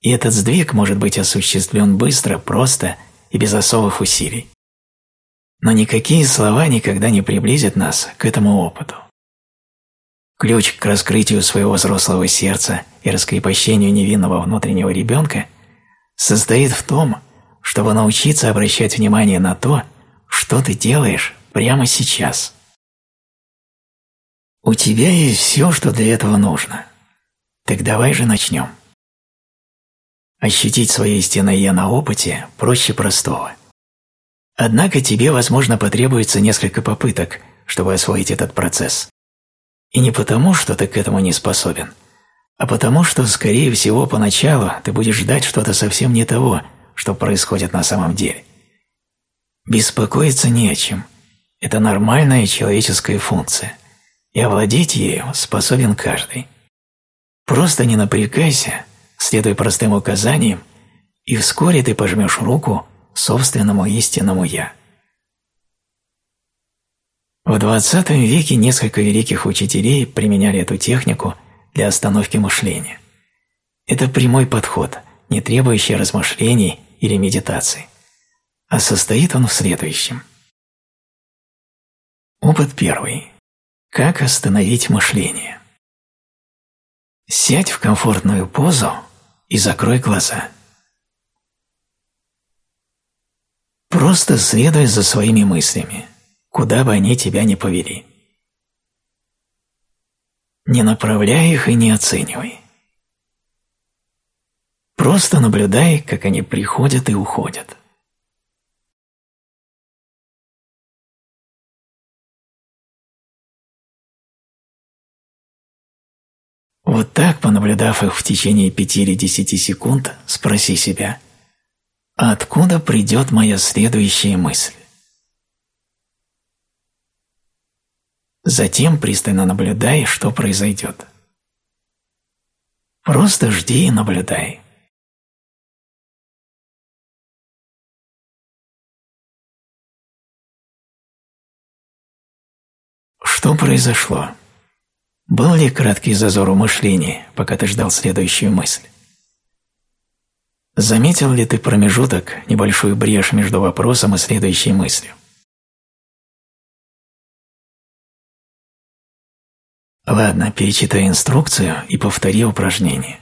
И этот сдвиг может быть осуществлен быстро, просто и без особых усилий. Но никакие слова никогда не приблизят нас к этому опыту. Ключ к раскрытию своего взрослого сердца и раскрепощению невинного внутреннего ребенка состоит в том, чтобы научиться обращать внимание на то, что ты делаешь прямо сейчас – у тебя есть все, что для этого нужно. Так давай же начнем. Ощутить свое истинное «я» на опыте проще простого. Однако тебе, возможно, потребуется несколько попыток, чтобы освоить этот процесс. И не потому, что ты к этому не способен, а потому, что, скорее всего, поначалу ты будешь ждать что-то совсем не того, что происходит на самом деле. Беспокоиться не о чем. Это нормальная человеческая функция и овладеть ею способен каждый. Просто не напрягайся, следуй простым указаниям, и вскоре ты пожмешь руку собственному истинному «Я». В XX веке несколько великих учителей применяли эту технику для остановки мышления. Это прямой подход, не требующий размышлений или медитации. А состоит он в следующем. Опыт первый. Как остановить мышление? Сядь в комфортную позу и закрой глаза. Просто следуй за своими мыслями, куда бы они тебя ни повели. Не направляй их и не оценивай. Просто наблюдай, как они приходят и уходят. Вот так, понаблюдав их в течение пяти или десяти секунд, спроси себя, откуда придет моя следующая мысль? Затем пристально наблюдай, что произойдет. Просто жди и наблюдай. Что произошло? Был ли краткий зазор у мышления, пока ты ждал следующую мысль? Заметил ли ты промежуток, небольшую брешь между вопросом и следующей мыслью? Ладно, перечитай инструкцию и повтори упражнение.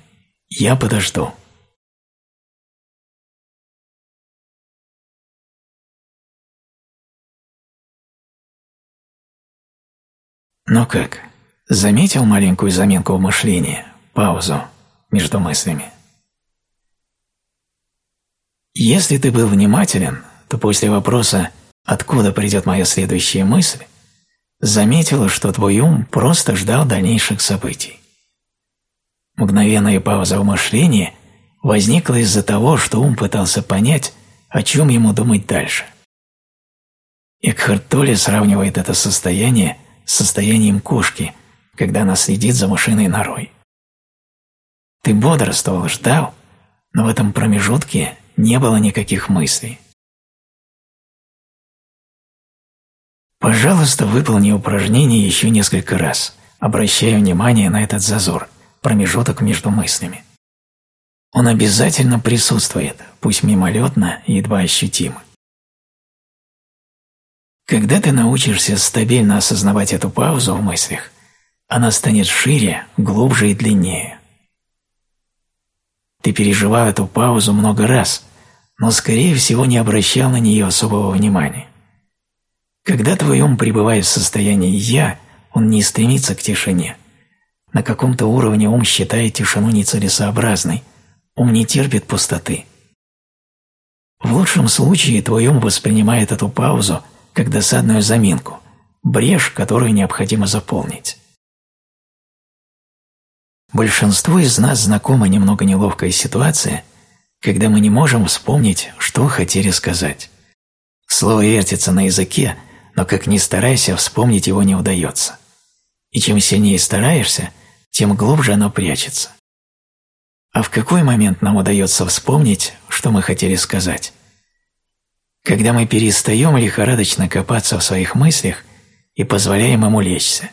Я подожду. Ну как, Заметил маленькую заминку в мышлении, паузу между мыслями? Если ты был внимателен, то после вопроса «Откуда придет моя следующая мысль?» Заметил, что твой ум просто ждал дальнейших событий. Мгновенная пауза в мышлении возникла из-за того, что ум пытался понять, о чем ему думать дальше. Экхарт Толли сравнивает это состояние с состоянием кошки, когда она следит за мышиной норой. Ты бодрствовал, ждал, но в этом промежутке не было никаких мыслей. Пожалуйста, выполни упражнение еще несколько раз, обращая внимание на этот зазор, промежуток между мыслями. Он обязательно присутствует, пусть мимолетно и едва ощутимо. Когда ты научишься стабильно осознавать эту паузу в мыслях, она станет шире, глубже и длиннее. Ты переживал эту паузу много раз, но, скорее всего, не обращал на нее особого внимания. Когда твой ум пребывает в состоянии «я», он не стремится к тишине. На каком-то уровне ум считает тишину нецелесообразной, ум не терпит пустоты. В лучшем случае твой ум воспринимает эту паузу как досадную заминку, брешь, которую необходимо заполнить. Большинству из нас знакома немного неловкая ситуация, когда мы не можем вспомнить, что хотели сказать. Слово вертится на языке, но как ни старайся, вспомнить его не удается. И чем сильнее стараешься, тем глубже оно прячется. А в какой момент нам удается вспомнить, что мы хотели сказать? Когда мы перестаем лихорадочно копаться в своих мыслях и позволяем им улечься.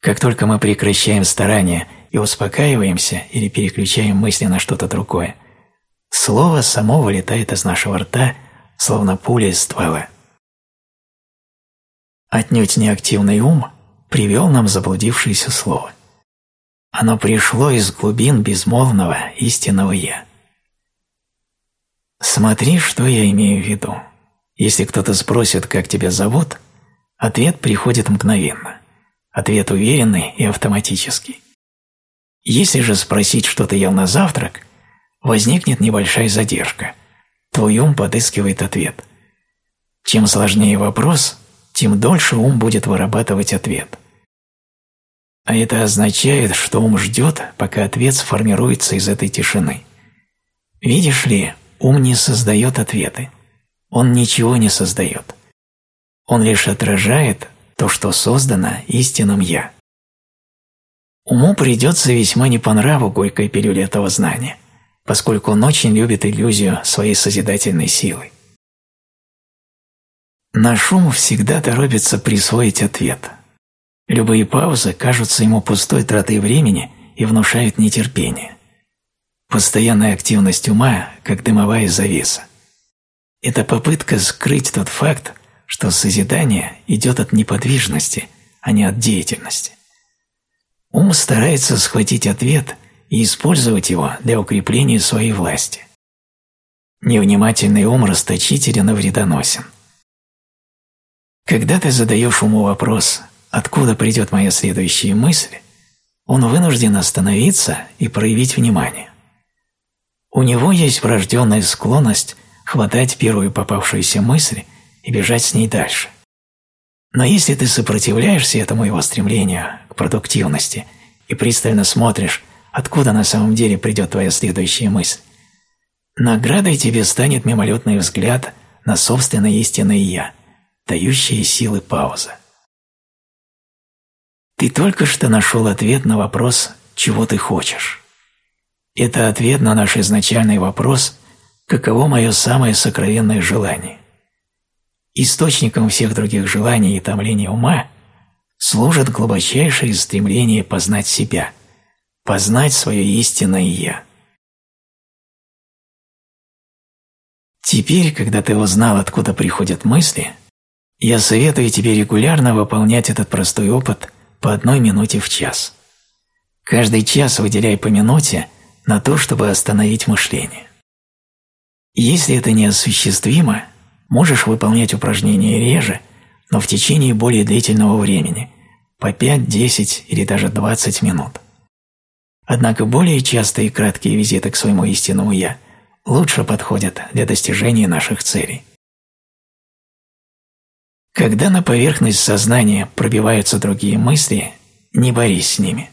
Как только мы прекращаем старания и успокаиваемся или переключаем мысли на что-то другое, слово само вылетает из нашего рта, словно пуля из ствола. Отнюдь неактивный ум привел нам заблудившееся слово. Оно пришло из глубин безмолвного истинного «Я». Смотри, что я имею в виду. Если кто-то спросит, как тебя зовут, ответ приходит мгновенно. Ответ уверенный и автоматический. Если же спросить, что ты ел на завтрак, возникнет небольшая задержка. Твой ум подыскивает ответ. Чем сложнее вопрос, тем дольше ум будет вырабатывать ответ. А это означает, что ум ждет, пока ответ сформируется из этой тишины. Видишь ли, ум не создает ответы. Он ничего не создает. Он лишь отражает то, что создано истинным «я». Уму придется весьма не по нраву горькой пилюли этого знания, поскольку он очень любит иллюзию своей созидательной силы. Наш ум всегда торопится присвоить ответ. Любые паузы кажутся ему пустой тратой времени и внушают нетерпение. Постоянная активность ума, как дымовая завеса. Это попытка скрыть тот факт, что созидание идет от неподвижности, а не от деятельности. Ум старается схватить ответ и использовать его для укрепления своей власти. Невнимательный ум расточителен и вредоносен. Когда ты задаешь уму вопрос «Откуда придет моя следующая мысль?», он вынужден остановиться и проявить внимание. У него есть врожденная склонность хватать первую попавшуюся мысль и бежать с ней дальше. Но если ты сопротивляешься этому его стремлению к продуктивности и пристально смотришь, откуда на самом деле придет твоя следующая мысль, наградой тебе станет мимолетный взгляд на собственное истинное «я», дающее силы пауза. Ты только что нашел ответ на вопрос «чего ты хочешь?». Это ответ на наш изначальный вопрос «каково мое самое сокровенное желание?». Источником всех других желаний и томлений ума служит глубочайшее стремление познать себя, познать свое истинное «я». Теперь, когда ты узнал, откуда приходят мысли, я советую тебе регулярно выполнять этот простой опыт по одной минуте в час. Каждый час выделяй по минуте на то, чтобы остановить мышление. Если это неосуществимо, Можешь выполнять упражнения реже, но в течение более длительного времени, по 5, 10 или даже 20 минут. Однако более частые краткие визиты к своему истинному «я» лучше подходят для достижения наших целей. Когда на поверхность сознания пробиваются другие мысли, не борись с ними.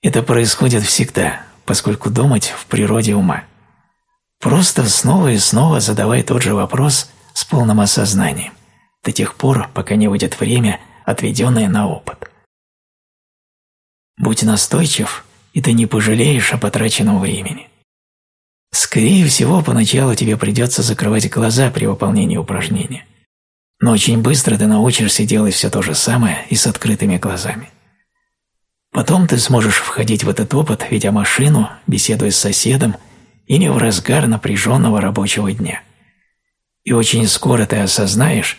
Это происходит всегда, поскольку думать в природе ума. Просто снова и снова задавай тот же вопрос с полным осознанием, до тех пор, пока не выйдет время, отведенное на опыт. Будь настойчив, и ты не пожалеешь о потраченном времени. Скорее всего, поначалу тебе придется закрывать глаза при выполнении упражнения, но очень быстро ты научишься делать все то же самое и с открытыми глазами. Потом ты сможешь входить в этот опыт, ведя машину, беседуя с соседом или в разгар напряженного рабочего дня и очень скоро ты осознаешь,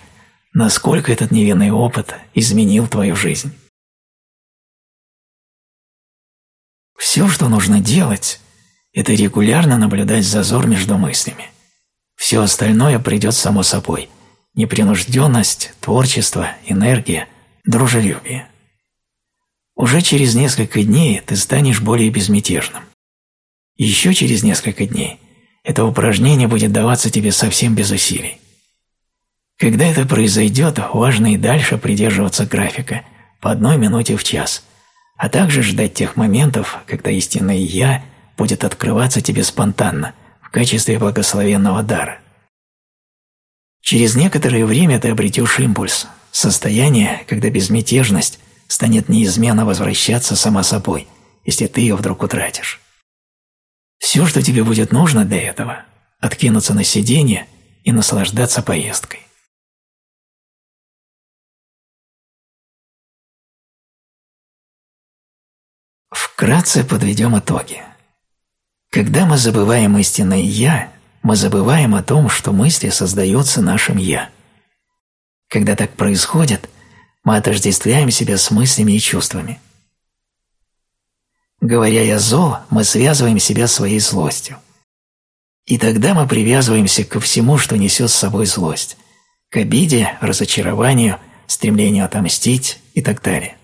насколько этот невинный опыт изменил твою жизнь. Все, что нужно делать, это регулярно наблюдать зазор между мыслями. Все остальное придет само собой. Непринужденность, творчество, энергия, дружелюбие. Уже через несколько дней ты станешь более безмятежным. Еще через несколько дней это упражнение будет даваться тебе совсем без усилий. Когда это произойдет, важно и дальше придерживаться графика по одной минуте в час, а также ждать тех моментов, когда истинное «Я» будет открываться тебе спонтанно в качестве благословенного дара. Через некоторое время ты обретешь импульс, состояние, когда безмятежность станет неизменно возвращаться сама собой, если ты ее вдруг утратишь. Все, что тебе будет нужно для этого – откинуться на сиденье и наслаждаться поездкой. Вкратце подведем итоги. Когда мы забываем истинное «я», мы забываем о том, что мысли создаются нашим «я». Когда так происходит, мы отождествляем себя с мыслями и чувствами. Говоря «я зол», мы связываем себя своей злостью. И тогда мы привязываемся ко всему, что несет с собой злость, к обиде, разочарованию, стремлению отомстить и так далее.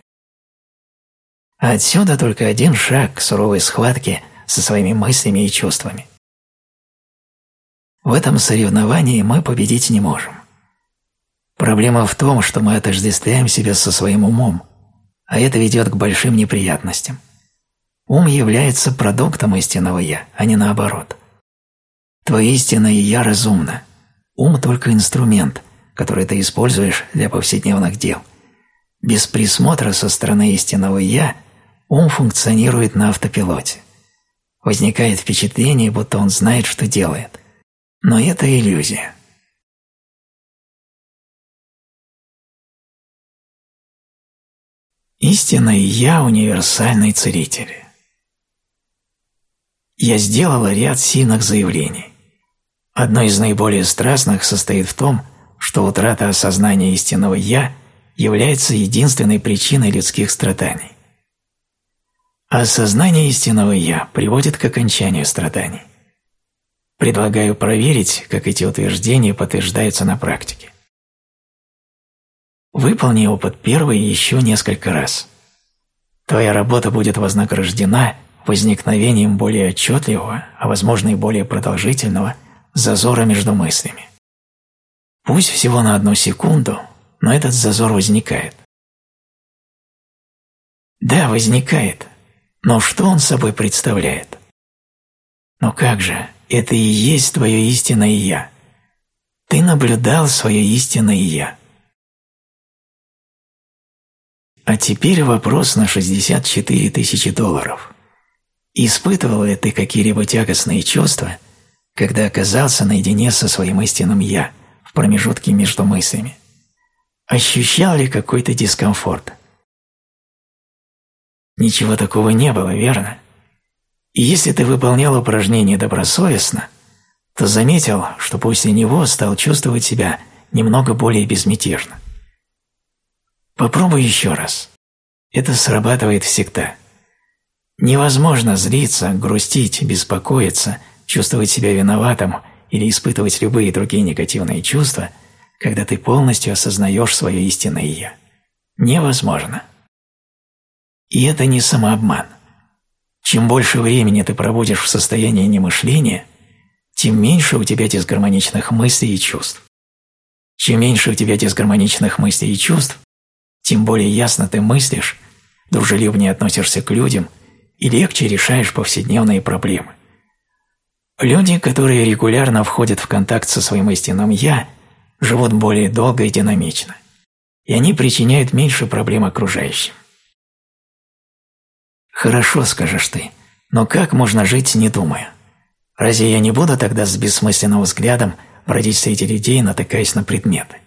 А отсюда только один шаг к суровой схватке со своими мыслями и чувствами. В этом соревновании мы победить не можем. Проблема в том, что мы отождествляем себя со своим умом, а это ведет к большим неприятностям. Ум является продуктом истинного «я», а не наоборот. Твое истинное «я» разумно. Ум – только инструмент, который ты используешь для повседневных дел. Без присмотра со стороны истинного «я» ум функционирует на автопилоте. Возникает впечатление, будто он знает, что делает. Но это иллюзия. Истинный «Я» – универсальный целитель. Я сделала ряд сильных заявлений. Одно из наиболее страстных состоит в том, что утрата осознания истинного «Я» является единственной причиной людских страданий. Осознание истинного «Я» приводит к окончанию страданий. Предлагаю проверить, как эти утверждения подтверждаются на практике. Выполни опыт первый еще несколько раз. Твоя работа будет вознаграждена возникновением более отчетливого, а возможно и более продолжительного, зазора между мыслями. Пусть всего на одну секунду, но этот зазор возникает. Да, возникает, но что он собой представляет? Но как же, это и есть твое истинное «я». Ты наблюдал свое истинное «я». А теперь вопрос на 64 тысячи долларов. Испытывал ли ты какие-либо тягостные чувства, когда оказался наедине со своим истинным «я» в промежутке между мыслями? Ощущал ли какой-то дискомфорт? Ничего такого не было, верно? Если ты выполнял упражнение добросовестно, то заметил, что после него стал чувствовать себя немного более безмятежно. Попробуй еще раз. Это срабатывает всегда. Невозможно злиться, грустить, беспокоиться, чувствовать себя виноватым или испытывать любые другие негативные чувства, когда ты полностью осознаешь свое истинное «я». Невозможно. И это не самообман. Чем больше времени ты проводишь в состоянии немышления, тем меньше у тебя дисгармоничных мыслей и чувств. Чем меньше у тебя дисгармоничных мыслей и чувств, тем более ясно ты мыслишь, дружелюбнее относишься к людям и легче решаешь повседневные проблемы. Люди, которые регулярно входят в контакт со своим истинным «я», живут более долго и динамично, и они причиняют меньше проблем окружающим. Хорошо, скажешь ты, но как можно жить, не думая? Разве я не буду тогда с бессмысленным взглядом бродить среди людей, натыкаясь на предметы?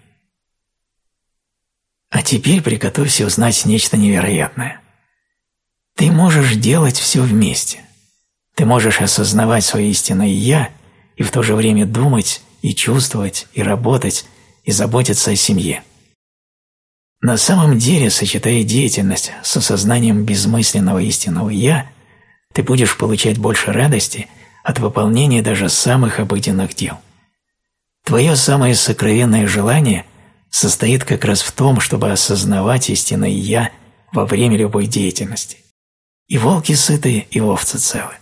А теперь приготовься узнать нечто невероятное. Ты можешь делать все вместе. Ты можешь осознавать свое истинное «я» и в то же время думать и чувствовать, и работать, и заботиться о семье. На самом деле, сочетая деятельность с осознанием безмысленного истинного «я», ты будешь получать больше радости от выполнения даже самых обыденных дел. Твое самое сокровенное желание состоит как раз в том, чтобы осознавать истинное «я» во время любой деятельности. И волки сыты, и овцы целы.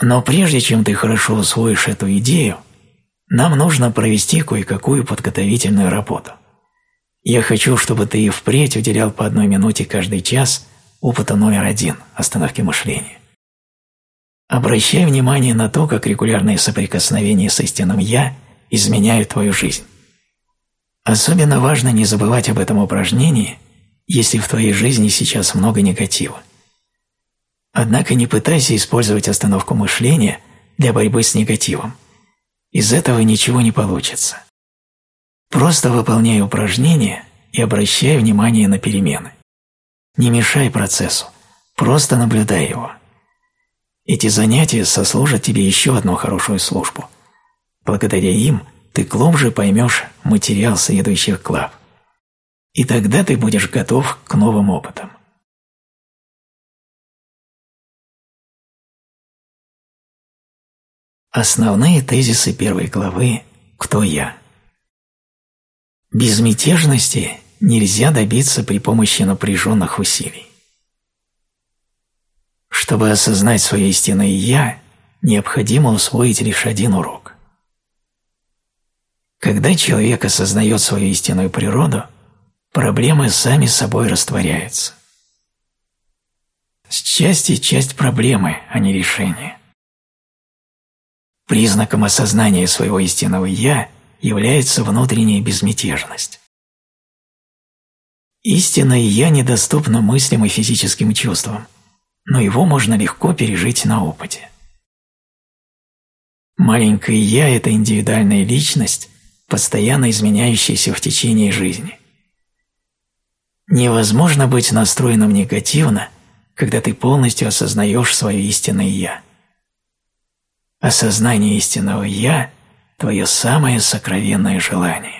Но прежде чем ты хорошо усвоишь эту идею, нам нужно провести кое-какую подготовительную работу. Я хочу, чтобы ты и впредь уделял по одной минуте каждый час опыту номер один – остановки мышления. Обращай внимание на то, как регулярные соприкосновения с истинным «я» изменяют твою жизнь. Особенно важно не забывать об этом упражнении если в твоей жизни сейчас много негатива. Однако не пытайся использовать остановку мышления для борьбы с негативом. Из этого ничего не получится. Просто выполняй упражнения и обращай внимание на перемены. Не мешай процессу, просто наблюдай его. Эти занятия сослужат тебе еще одну хорошую службу. Благодаря им ты глубже поймешь материал следующих глав. И тогда ты будешь готов к новым опытам. Основные тезисы первой главы «Кто я?». Безмятежности нельзя добиться при помощи напряженных усилий. Чтобы осознать свое истинное «я», необходимо усвоить лишь один урок. Когда человек осознает свою истинную природу, проблемы сами собой растворяются. Счастье – часть проблемы, а не решения. Признаком осознания своего истинного «я» является внутренняя безмятежность. Истинное «я» недоступно мыслям и физическим чувствам, но его можно легко пережить на опыте. Маленькое «я» – это индивидуальная личность, постоянно изменяющаяся в течение жизни. Невозможно быть настроенным негативно, когда ты полностью осознаешь свое истинное «я». Осознание истинного «Я» – твое самое сокровенное желание.